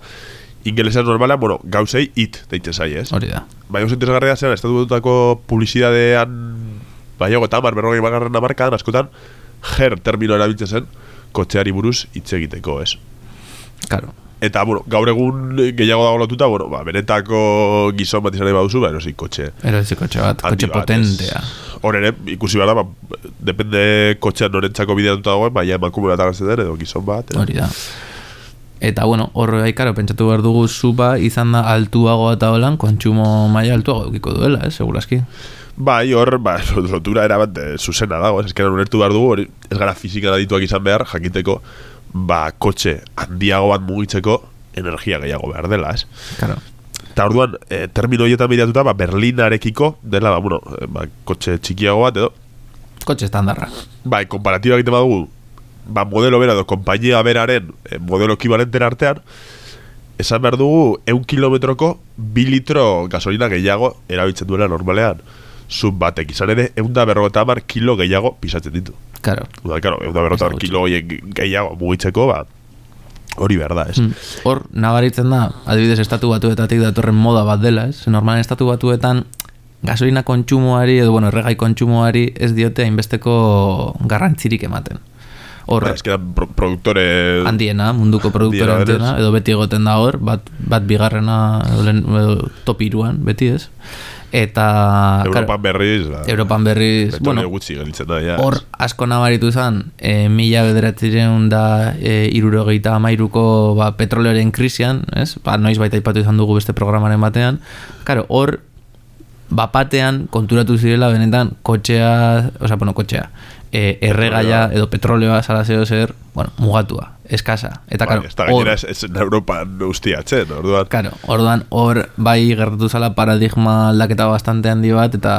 ingelesa normala, bueno, gauzei it deitzen zai, ez? hori da. Bai, oso interesgarria zean, estatu dutako publizidadean Baiago eta hamar berrogei bagarren amarkadan askotan Ger termino erabiltzen zen Kotxeari buruz hitz egiteko, ez? Claro. Eta, bueno, gaur egun gehiago dago lotuta, bueno, ba, benetako gizon bat izan baduzu, ba, erosi kotxe Erosi kotxe bat, kotxe bat, potentea. Hor ere, ikusi behar da, ba, depende kotxean norentzako bideatuta dagoen, baina emakumela eta den, edo gizon bat. Hori da. Eta, bueno, hor bai, karo, pentsatu behar dugu zupa izan da altuago eta holan, kontsumo maila altuago eukiko duela, eh, seguraski. Bai, hor, ba, [laughs] lotura erabat eh, zuzena dago, ez eskeran ulertu behar dugu, hori ez gara fizika adituak izan behar, jakiteko, ba, kotxe handiago bat mugitzeko energia gehiago behar dela, ez? Karo. Eta orduan, e, termino horietan bideatuta, ba, Berlinarekiko, dela, ba, bueno, eh, ba, kotxe txikiago bat, edo, Kotxe estandarra. bai, komparatiba egiten badugu, ba, modelo bera edo, konpainia beraren eh, modelo ekivalenten artean, esan behar dugu, eun kilometroko, bi litro gasolina gehiago erabiltzen duela normalean. Zub batek, izan ere, eun da berrogeta hamar kilo gehiago pisatzen ditu. Karo. Uda, karo, eun da berrogeta Gutxi. kilo gehiago mugitzeko, ba, hori behar da, ez? Mm. Hor, nabaritzen da, adibidez estatu batuetatik datorren moda bat dela, ez? Ze Normalen estatu batuetan gasolina kontsumoari edo, bueno, erregai kontsumoari ez diote hainbesteko garrantzirik ematen. Hor, Ba, eske da, pro produktore... handiena, munduko produktore Handiena, edo beti egoten da hor, bat, bat bigarrena edo, edo top iruan, beti ez. Eta... Europan berriz, ba, Europan berriz, bueno, gutxi gelditzen da, ja. hor asko nabaritu zen, e, mila bederatzireun da e, irurogeita amairuko ba, petroleoaren krisian, ez? Ba, noiz baita ipatu izan dugu beste programaren batean. Karo, hor, bapatean konturatu zirela benetan kotxea, osea, bueno, kotxea, e, erregaia edo petroleoa zara zeo zer, bueno, mugatua, eskasa. Eta, Bai, karo, gainera ez, ez Europan ustiatzen, orduan. Claro, orduan hor bai gertatu zala paradigma aldaketa bastante handi bat eta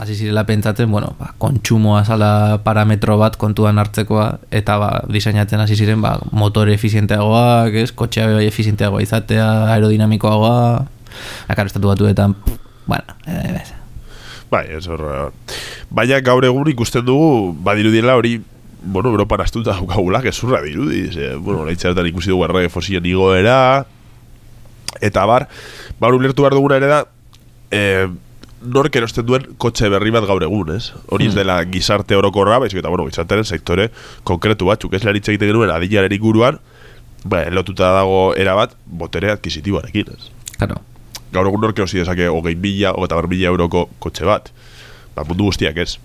hasi zirela pentsatzen, bueno, ba, kontsumoa zala parametro bat kontuan hartzekoa eta ba, diseinatzen hasi ziren ba, motore efizienteagoak, ez, kotxea bai efizienteagoa izatea, aerodinamikoagoa, akaro estatu batuetan, pff, bueno, eh, Bai, ez hor. Baina gaur egun ikusten dugu, badirudiela hori, bueno, Europan astuta daukagula, gezurra dirudi. Ze, bueno, lehitzartan ikusi dugu errege fosilen igoera, eta bar, ba, hori ulertu behar duguna ere da, eh, nork erosten duen kotxe berri bat gaur egun, ez? Hori ez dela gizarte orokorra, baizik eta, bueno, gizartearen sektore konkretu batzuk, ez laritza egiten genuen adilaren inguruan, ba, lotuta dago erabat, botere adkisitiboarekin, ez? claro. Gaur egun nork erosi dezake hogei mila, hogeita bar mila euroko kotxe bat. Ba, mundu guztiak ez.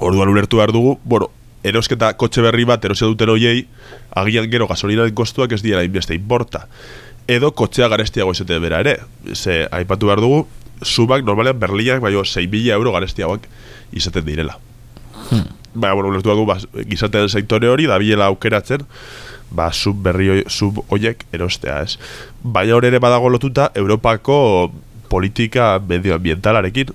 Orduan ulertu behar dugu, bueno, erosketa kotxe berri bat erosia duten hoiei, agian gero gasolinaren kostuak ez dira inbeste inporta. Edo kotxea garestiago izate bera ere. Ze, aipatu behar dugu, subak normalean Berlinak baino 6 mila euro garestiagoak izaten direla. Hmm. Ba, bueno, ulertu dugu, ba, gizatean sektore hori, da bilela aukeratzen, ba, sub berri sub hoiek erostea, ez. Baina hor ere badago lotuta Europako politika medioambientalarekin,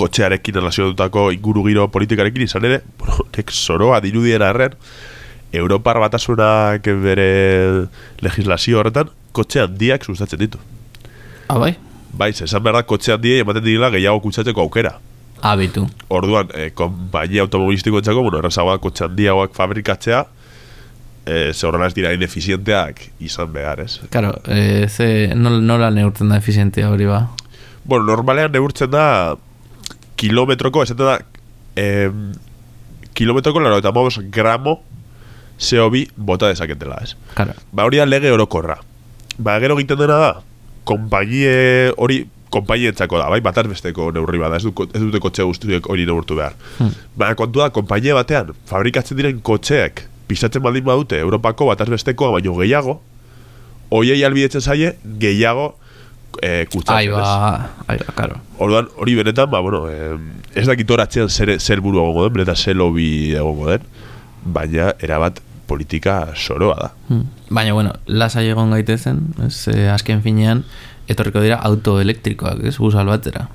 kotxearekin erlazionatutako inguru giro politikarekin izan ere, nek zoroa dirudiera erren, Europar batasunak bere legislazio horretan, kotxe handiak sustatzen ditu. Ah, bai? Bai, ze, esan behar da, kotxe handiei ematen direla gehiago kutsatzeko aukera. Abitu. Orduan, eh, konpainia automobilistiko entzako, bueno, errazagoa kotxe handiagoak fabrikatzea, eh, ze horrela ez dira inefizienteak izan behar, ez? Claro, eh, ze, nol, nola neurtzen da efizientia hori ba? Bueno, normalean neurtzen da kilometroko, esaten da eh, kilometroko laro eta mabos gramo CO2 bota dezaketela, ez? Claro. Ba hori da lege orokorra. Ba gero egiten dena da, konpainie hori konpainientzako da, bai, bataz besteko neurri bada, ez, du, ez dute kotxe guztiek hori neurtu behar. Hmm. Baina kontua da, konpainia batean, fabrikatzen diren kotxeek, pisatzen baldin badute, Europako bataz bestekoa baino gehiago, hoiei albidetzen zaie, gehiago eh, kutsatzen, Ai ez? ba, ai ba, karo. Orduan, hori benetan, ba, bueno, eh, ez dakit horatzean zer, zer buru egongo den, benetan zer lobby egongo den, baina erabat politika soroa da. Hmm. Baina, bueno, lasai egon gaitezen, ez, eh, azken finean, etorriko dira autoelektrikoak, ez, guz albatzera.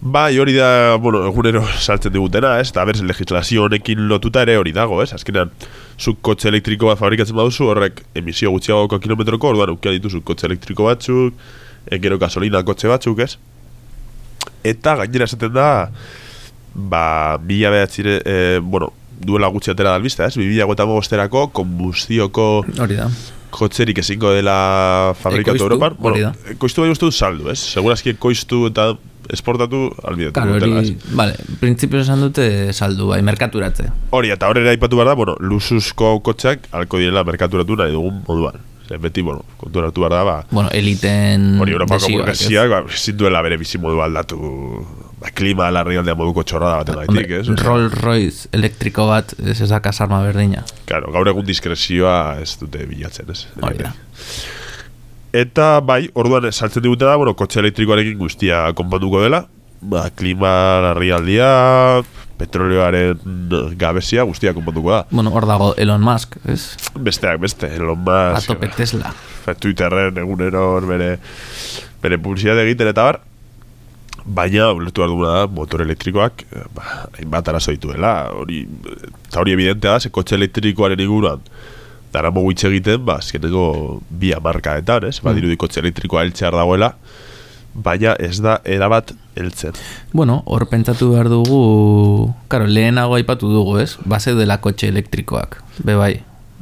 Bai, hori da, bueno, egunero saltzen digutena, ez? Eta berz, legislazio honekin lotuta ere hori dago, ez? Azkenean, zuk kotxe elektriko bat fabrikatzen baduzu, horrek emisio gutxiagoko kilometroko, orduan ukia dituzu kotxe elektriko batzuk, e, gero gasolina kotxe batzuk, ez? Eta gainera esaten da, ba, mila behatzire, e, bueno, duela gutxi atera da albista, ez? Bibila gota mogosterako, konbustioko Hori da. Kotxerik ezingo dela fabrikatu Ekoiztu, hori da. Ekoiztu bai uste du saldu, ez? Segurazki ekoiztu eta esportatu albidatu Claro, hori, vale, printzipioz esan dute saldu, bai, merkaturatze. Hori, eta horrela aipatu behar da, bueno, lusuzko kotxeak alko direla merkaturatu nahi dugun moduan. Zer, beti, bueno, konturatu behar da, ba, Bueno, eliten hori Europako burgesiak, ba, ezin duela bere bizi modu aldatu, ba, klima larri aldean moduko txorrada baten gaitik, ez? Rolls Royce elektriko bat ez ezak arma berdina. Claro, gaur egun diskrezioa ez dute bilatzen, ez? Hori da. Eta bai, orduan saltzen digute da, bueno, kotxe elektrikoarekin guztia konponduko dela, ba, klima larrialdia, petroleoaren gabezia guztia konponduko da. Bueno, hor dago Elon Musk, ez? Besteak beste, Elon Musk, A tope Tesla. Twitterren egunero bere bere publizitate egiten eta bar, baina ulertu behar duguna da, motor elektrikoak eh, ba, hainbat arazo dituela, hori, eta hori evidentea da, ze kotxe elektrikoaren inguruan, dara mogu hitz egiten, ba, azkeneko bi amarkaetan, ez? Ba, dirudi kotxe elektrikoa heltzear dagoela, baina ez da erabat heltzen. Bueno, hor pentsatu behar dugu, karo, lehenago aipatu dugu, ez? Base dela kotxe elektrikoak, be bai.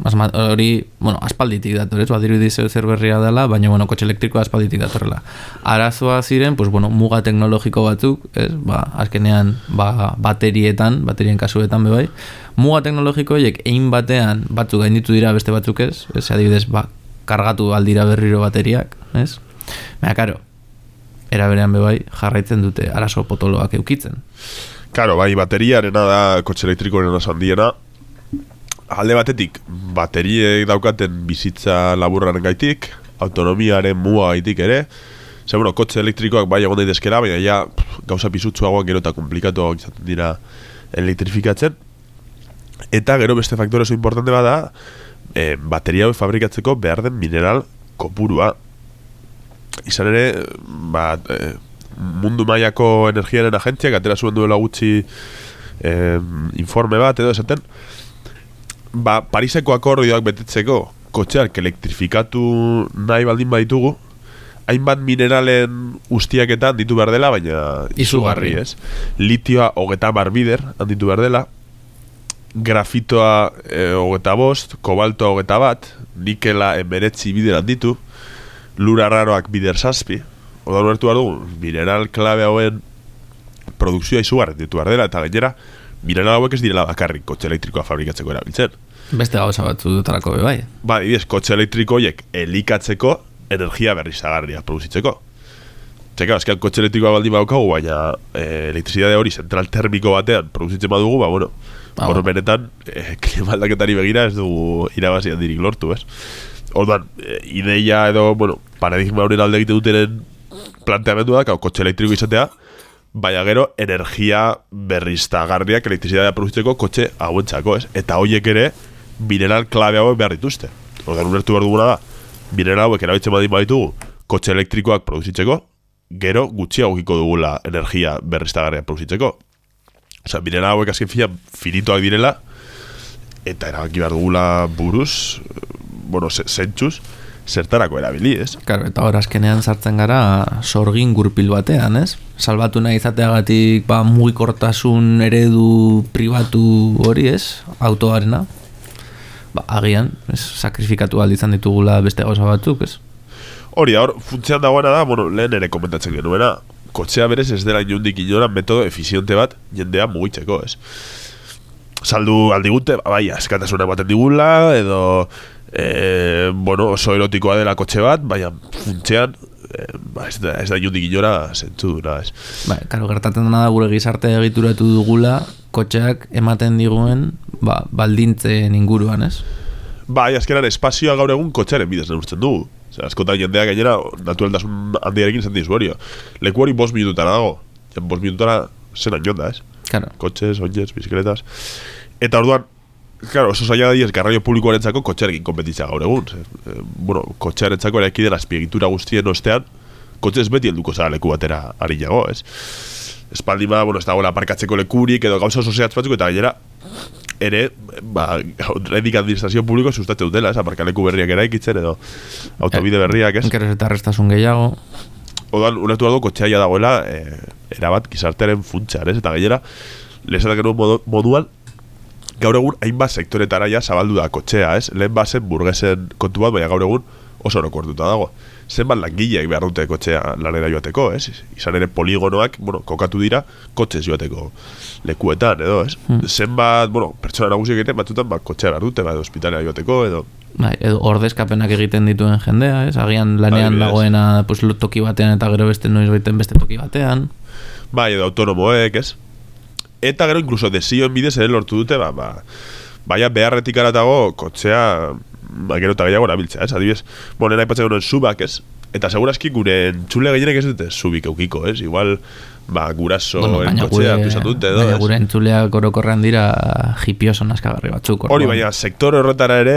Asma, hori, bueno, aspalditik dator, ez? Badirudi zer berria dela, baina, bueno, kotxe elektrikoa aspalditik datorrela. Arazoa ziren, pues, bueno, muga teknologiko batzuk, ez? Ba, azkenean, ba, baterietan, baterien kasuetan, be bai. Muga teknologiko horiek egin batean batzuk gainditu dira beste batzuk ez, ez adibidez, ba, kargatu aldira berriro bateriak, ez? Baina, karo, era berean be bai jarraitzen dute arazo potoloak eukitzen. Karo, bai, bateriarena da kotxe elektrikoaren oso handiena. Alde batetik, bateriek daukaten bizitza laburraren gaitik, autonomiaren muga gaitik ere, Ze, bueno, kotxe elektrikoak bai egon daitezkera, baina ja gauza pisutsuagoak gero eta komplikatuagoak izaten dira elektrifikatzen. Eta gero beste faktore oso importante bada, e, bateria hau fabrikatzeko behar den mineral kopurua. Izan ere, ba, e, mundu mailako energiaren agentziak atera zuen duela gutxi e, informe bat edo esaten, ba, Pariseko akordioak betetzeko kotxeak elektrifikatu nahi baldin baditugu, hainbat mineralen ustiaketan ditu behar dela, baina Izugarri. ez? Litioa hogeta bar bider handitu behar dela, grafitoa e, hogeta bost, kobaltoa hogeta bat, nikela emeretzi bider handitu, lura raroak bider saspi, Oda ulertu behar dugu, mineral klabe hauen produkzioa izugarri ditu behar dela, eta gainera, mineral hauek ez direla bakarrik kotxe elektrikoa fabrikatzeko erabiltzen. Beste gauza batzu dutarako be bai. Ba, adibidez, kotxe elektriko horiek elikatzeko energia berrizagarria produzitzeko. Txeka, azkean kotxe elektrikoa baldin badaukagu, baina e, elektrizidade hori zentral termiko batean produzitzen badugu, ba, bueno, Ba, hor bueno. benetan, e, [laughs] klima aldaketari begira ez dugu irabazi handirik lortu, ez? Orduan, e, ideia edo, bueno, paradigma horien alde egite dutenen planteamendua da, kotxe elektriko izatea, baina gero energia berriztagarriak elektrizidadea produzitzeko kotxe hauentzako, ez? Eta hoiek ere mineral klabe hauek behar dituzte. Orduan ulertu behar duguna da, mineral hauek erabiltzen badin baditugu kotxe elektrikoak produzitzeko, gero gutxiagokiko dugula energia berriztagarria produzitzeko. Osea, mineral hauek azken fina finitoak direla, eta erabaki behar dugula buruz, eh, bueno, ze- zentzuz, zertarako erabili, ez? Claro, eta hor azkenean sartzen gara sorgin gurpil batean, ez? Salbatu nahi izateagatik ba, mugikortasun eredu pribatu hori, ez? Autoarena. Ba, agian, ez? Sakrifikatu izan ditugula beste gauza batzuk, ez? Hori hor, funtzean dagoena da, bueno, lehen ere komentatzen genuena, kotxea berez ez dela inundik inora metodo efiziente bat jendea mugitzeko, ez? Saldu aldigute, ba, bai, askatasuna ematen digula, edo, e, bueno, oso erotikoa dela kotxe bat, baina funtzean, e, ba, ez da, ez da inundik inora zentzu duna, ez? Ba, karo, gertatzen dena da gure gizarte egituratu dugula kotxeak ematen diguen ba, baldintzen inguruan, ez? Bai, azkenan espazioa gaur egun kotxearen bidez neurtzen dugu. Osea, askotan jendea gainera naturaltasun handiarekin zen dizu hori. Leku hori bost minutara dago. Ja, bost minutara zen da, ez? Claro. Kotxes, oinez, bizikletas. Eta orduan, claro, oso zaila diez garraio publikoarentzako kotxearekin kompetitzea gaur egun. Eh, bueno, kotxearentzako eraiki den azpiegitura guztien ostean, kotxez beti helduko zara leku batera ari jago, ez? Espaldi ba, bueno, ez dagoela aparkatzeko lekurik edo gauza oso zehatz batzuk eta gainera ere, ba, redik administrazio publiko sustatzen dutela, ez, aparkaleku berriak eraikitzen edo autobide berriak, ez? Gero eta arrestasun gehiago. Odan, ulertu dago kotxeaia dagoela e, erabat gizartearen funtsean, ez? Eta gainera, lehesatak modu, moduan, gaur egun hainbat sektoretara ja zabaldu da kotxea, ez? Lehen bazen burgesen kontu bat, baina gaur egun oso orokortuta dago. Zenbat langileak behar dute kotxea lanera joateko, ez? Izan ere poligonoak, bueno, kokatu dira, kotxez joateko lekuetan, edo, ez? Hmm. Zenbat, bueno, pertsona nagusiak ere, batzutan, ba, kotxea behar dute, ba, edo ospitalera joateko, edo, Bai, edo ordezkapenak egiten dituen jendea, ez? Agian lanean Adibidez. dagoena pues, lo- toki batean eta gero beste noiz baiten beste toki batean. Bai, edo autonomoek, ez? Eta gero, incluso desioen bidez ere lortu dute, ba, ba, baina beharretik aratago kotxea, ba, gero eta gehiago erabiltzea, ez? Adibidez, bueno, nena aipatzen genuen subak, ez? Eta segurazki gure entzule gehienek ez dute subik eukiko, ez? Igual, ba, guraso Bueno, kotxea izan dute, edo, baina gure entzuleak orokorrean dira hipioso naskagarri batzuk. Hori, baina sektore horretara ere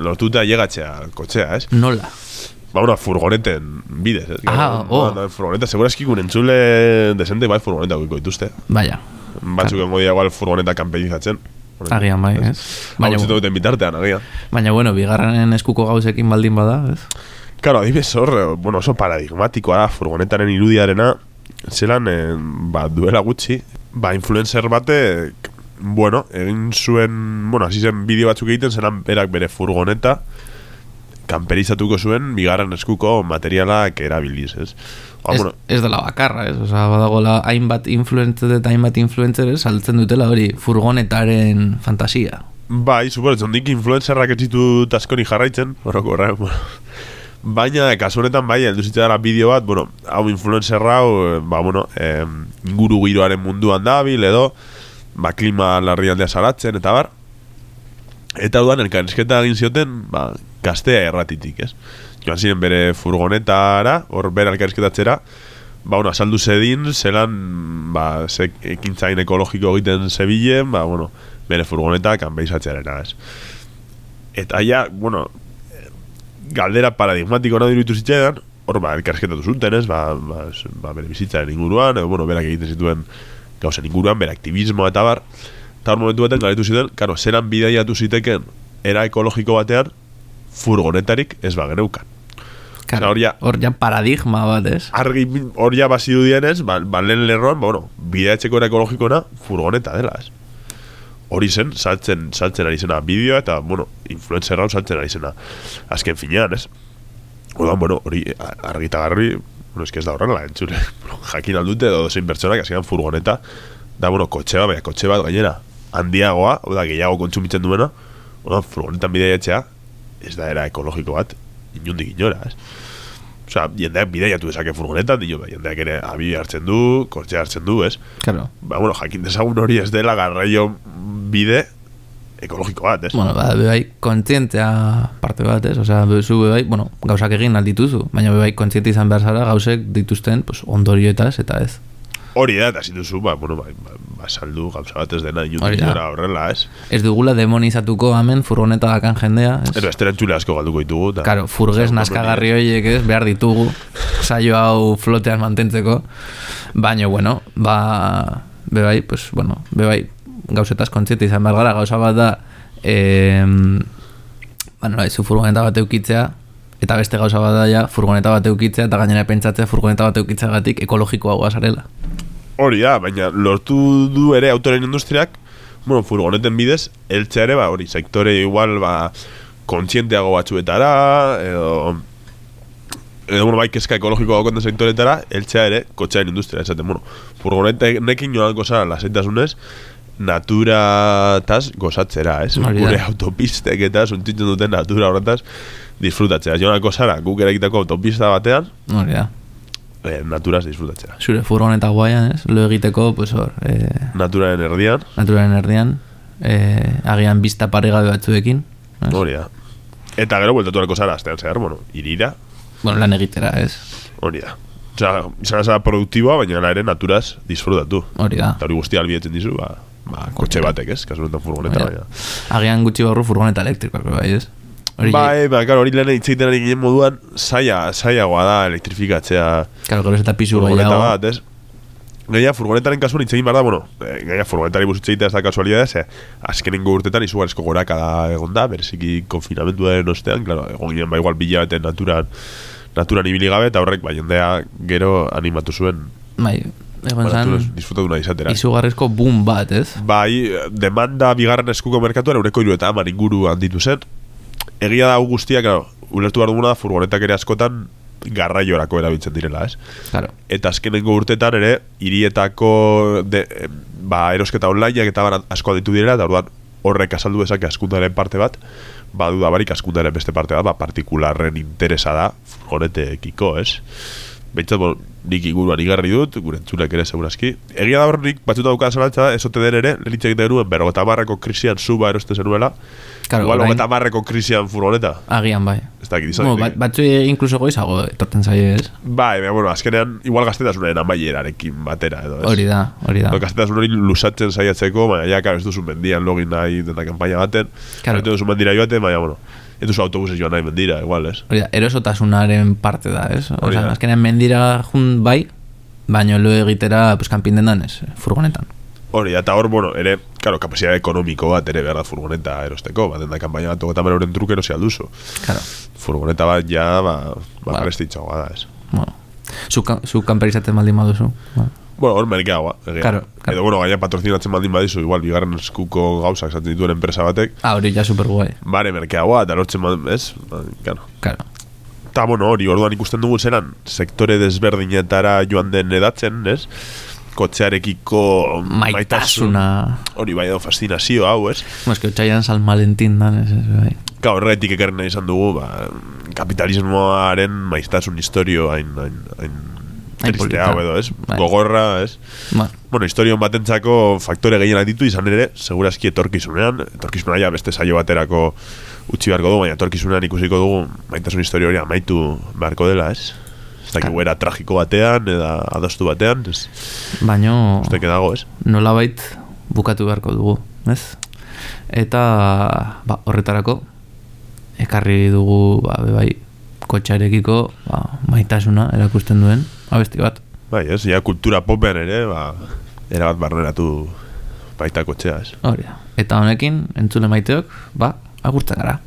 lortu dute ailegatzea kotxea, ez? Nola? Ba, una furgoneten bidez, ez? Ah, Ba, oh. da, furgoneta, segurazki gure entzule desente bai furgoneta eukiko dituzte. Baina, Batzuk engo dira igual furgoneta kanpeinizatzen. agian bai, ez? Baina, Hau duten bitartean, agian. baina bueno, bigarren eskuko gauzekin baldin bada, ez? Claro, adibidez hor, eh, bueno, oso paradigmatikoa da furgonetaren irudiarena, zelan, eh, ba, duela gutxi, ba, influencer bate, bueno, egin zuen, bueno, hasi zen bideo batzuk egiten, zelan berak bere furgoneta, kanperizatuko zuen, bigarren eskuko materialak erabiliz, ez? Ba, Ez, bueno, ez dela bakarra, ez? Osa, badagola hainbat influencer eta hainbat influencer ez, saltzen dutela hori furgonetaren fantasia. Bai, suporatzen, nik influencerrak ez ditut askoni jarraitzen, orokorra, bueno. Baina, kasu honetan, bai, heldu zitzaidan bideo bat, bueno, hau influencer hau, eh, ba, bueno, eh, inguru giroaren munduan dabil, edo, ba, klima larrialdea salatzen, eta bar. Eta dudan, elkarrizketa egin zioten, ba, gaztea erratitik, ez? joan ziren bere furgonetara, hor bere alkarrizketatzera, ba, bueno, asaldu zedin, zelan, ba, ze ekintzain ekologiko egiten zebilen, ba, bueno, bere furgoneta kanbeizatzearena, ez. Eta ja, bueno, galdera paradigmatiko nahi diruditu zitzaidan, hor, ba, elkarrizketatu zuten, ez, ba, ba, ba, bere bizitzaren inguruan, edo, bueno, berak egiten zituen gauzen inguruan, bere aktivismoa eta bar, eta hor momentu baten galetu ziten, karo, zeran bidaiatu ziteken era ekologiko batean, furgonetarik ez ba geneukan. Claro, hor ja- hor ja paradigma bat, ez? Argi hor ja basi dudienez, ba, ba lehen lerroan, ba, bueno, bidaetxeko era ekologikona furgoneta dela, ez? Hori zen, saltzen, saltzen ari zena bideoa eta, bueno, influencer hau saltzen ari zena azken finean, ez? Orduan, bueno, hori a- argi eta garbi, bueno, ez da horrela, entzure, [laughs] jakin aldute edo zein pertsonak hasieran furgoneta, da, bueno, kotxe bat, baina kotxe bat gainera, handiagoa, hau da, gehiago kontsumitzen duena, orduan, furgonetan bideiatzea, ez da era ekologiko bat, inundik inora, ez? Osea, jendeak bideiatu dezake furgonetan, dio, jendeak ere abi hartzen du, kortxe hartzen du, ez? Claro. Ba, bueno, jakin dezagun hori ez dela garraio bide ekologiko bat, ez? Bueno, ba, bebai, kontzientzia parte bat, ez? Osea, zu bebai, bueno, gauzak egin aldituzu, baina bebai kontziente izan behar zara gauzek dituzten pues, ondorioetaz eta ez. Hori da, eta ezin duzu, ba, bueno, ba, ba, saldu gauza bat ez dena Hori inundik da. inora horrela, ez? Ez dugula demonizatuko hemen furgoneta dakan jendea, ez? Eta estera entzule asko galduko ditugu. eta- Claro, furgez naskagarri horiek ez, behar ditugu saio hau flotean mantentzeko baina bueno, ba bebai, pues bueno, bebai gauzetaz kontziente izan behar gara, gauza bat da eh, ba nola, zu furgoneta bat eukitzea eta beste gauza bat da ja, furgoneta bat eukitzea eta gainera pentsatzea furgoneta bat eukitzeagatik ekologikoa zarela. Hori da, baina lortu du ere autoren industriak, bueno, furgoneten bidez, eltzea ere, ba, hori, sektore igual, ba, kontzienteago batzuetara, edo, edo, bueno, bai, kezka ekologiko daukaten sektoretara, eltzea ere, kotxearen industria, esaten, bueno, furgonetekin joan goza, lasaitasunez, naturataz gozatzera, ez? Da. Gure autopistek eta suntitzen duten natura horretaz disfrutatzea. Joan gozara, guk erakitako autopista batean, Hori da. Eh, naturaz disfrutatzea. Zure furgoneta guaian, ez? Lo egiteko, pues hor, eh, Naturaren erdian, naturaren erdian, eh, agian bizta paregabe batzuekin. hori da. Eta gero, bueltatu alko zara, astean zehar, bueno, irira, Bueno, lan egitera, ez? hori da. Osea, izan zara produktiboa, baina hala ere naturaz disfrutatu. Hori da. Eta hori guztia albietzen dizu, ba, ba kotxe batek, ez? Kasu honetan furgoneta, baina. Agian gutxi barru furgoneta elektrikoak, bai, ez? Hori, Bai, ba, claro, hori lehen itzeiten ari ginen moduan, saia, saiagoa da elektrifikatzea Claro, gero ez eta pisu furgoneta gehiago. bat, ez? Gaia, furgonetaren kasuan hitz egin behar da, bueno, eh, gaia, furgonetari buruz hitz egitea ez da kasualidad, ze, azkenengo urtetan izugarrizko goraka da egon da, bereziki konfinamentuaren ostean, claro, egon ginen, ba, igual bila bete naturan, naturan ibili gabe, eta horrek, ba, jendea gero animatu zuen, Bai, egon zan, disfrutatu nahi izatera. izugarrizko boom bat, ez? Bai, demanda bigarren eskuko merkatuan eureko hiru eta hamar inguru handitu zen. Egia da hau guztia, claro, ulertu behar duguna da furgonetak ere askotan garraiorako erabiltzen direla, ez? Claro. Eta azkenengo urtetan ere, hirietako de, ba, erosketa onlineak eta bar asko ditu direla, eta orduan horrek azaldu dezake askundaren parte bat, badu da barik askundaren beste parte bat, ba, partikularren interesa da furgonetekiko, ez? Behintzat, bon, nik inguruan igarri dut, gure entzulek ere segurazki. Egia da hor nik batzuta dauka zalantza, ez ote den ere, lehenitzek genuen, berrogeta marreko krisian zuba eroste zenuela, Claro, igual orain- hogeta marreko krisian furgoneta. Agian bai. Ez dakit izan. Bueno, bat, batzu incluso goizago etorten zaie, ez? Bai, baina, bueno, azkenean, igual gaztetasunaren amaierarekin batera, edo, ez? Hori da, hori da. Eta gaztetasun hori lusatzen saiatzeko, baina ja, karo, ez duzu mendian login nahi dena kampaina baten. Claro. Ez duzu mendira joaten, baina, bueno, ez duzu autobuses joan nahi mendira, igual, ez? Hori da, erosotasunaren parte da, ez? Hori da. azkenean mendira jun bai, baino lo egitera pues, kanpin dendan, ez? Furgonetan. Hori, eta hor, bueno, ere, karo, kapazitate ekonomiko bat ere behar da furgoneta erosteko, bat den da kampaina bat hogeita euren truke erosi alduzu. Claro. Furgoneta bat ja, ba, ba, Ba. prestitxoa da, ez? Bueno. Zu, zu kanperizatzen baldin baduzu. Bueno. Bueno, hor merkeagoa, egia. Claro, claro. Edo, bueno, gaina patrozinatzen baldin badizu, igual, bigarren eskuko gauzak esaten dituen enpresa batek, Ah, hori ja super guai. bare merkeagoa, eta lortzen baldin, ez? Ba, Claro. Claro. Eta, bueno, hori, orduan ikusten dugu zeran, sektore desberdinetara joan den edatzen, ez? Kotxearekiko Maitasuna. Hori, bai, edo fascinazio hau, ez? Bueno, es que otxaian San Valentin dan, ez, bai. Ka horretik ekarri nahi izan dugu, ba, kapitalismoaren maiztasun historio hain, hain, hain, Hain triste polita. hau edo, ez? Bai. Gogorra, ez? Bueno, Bueno, historion batentzako faktore gehienak ditu izan ere, segurazki etorkizunean, etorkizunea ja beste saio baterako utzi beharko dugu, baina torkizunan ikusiko dugu maitasun historia hori amaitu beharko dela, ez? Ez dakik era tragiko batean, eda adostu batean, ez? Baino, Uste dago, ez? nolabait bukatu beharko dugu, ez? Eta ba, horretarako ekarri dugu ba, bai, kotxarekiko ba, maitasuna erakusten duen abesti bat. Bai, ez, ja kultura popen ere, ba, erabat barreratu baita kotxea, ez. Hori da. Eta honekin, entzule maiteok, ba, agurtzen gara.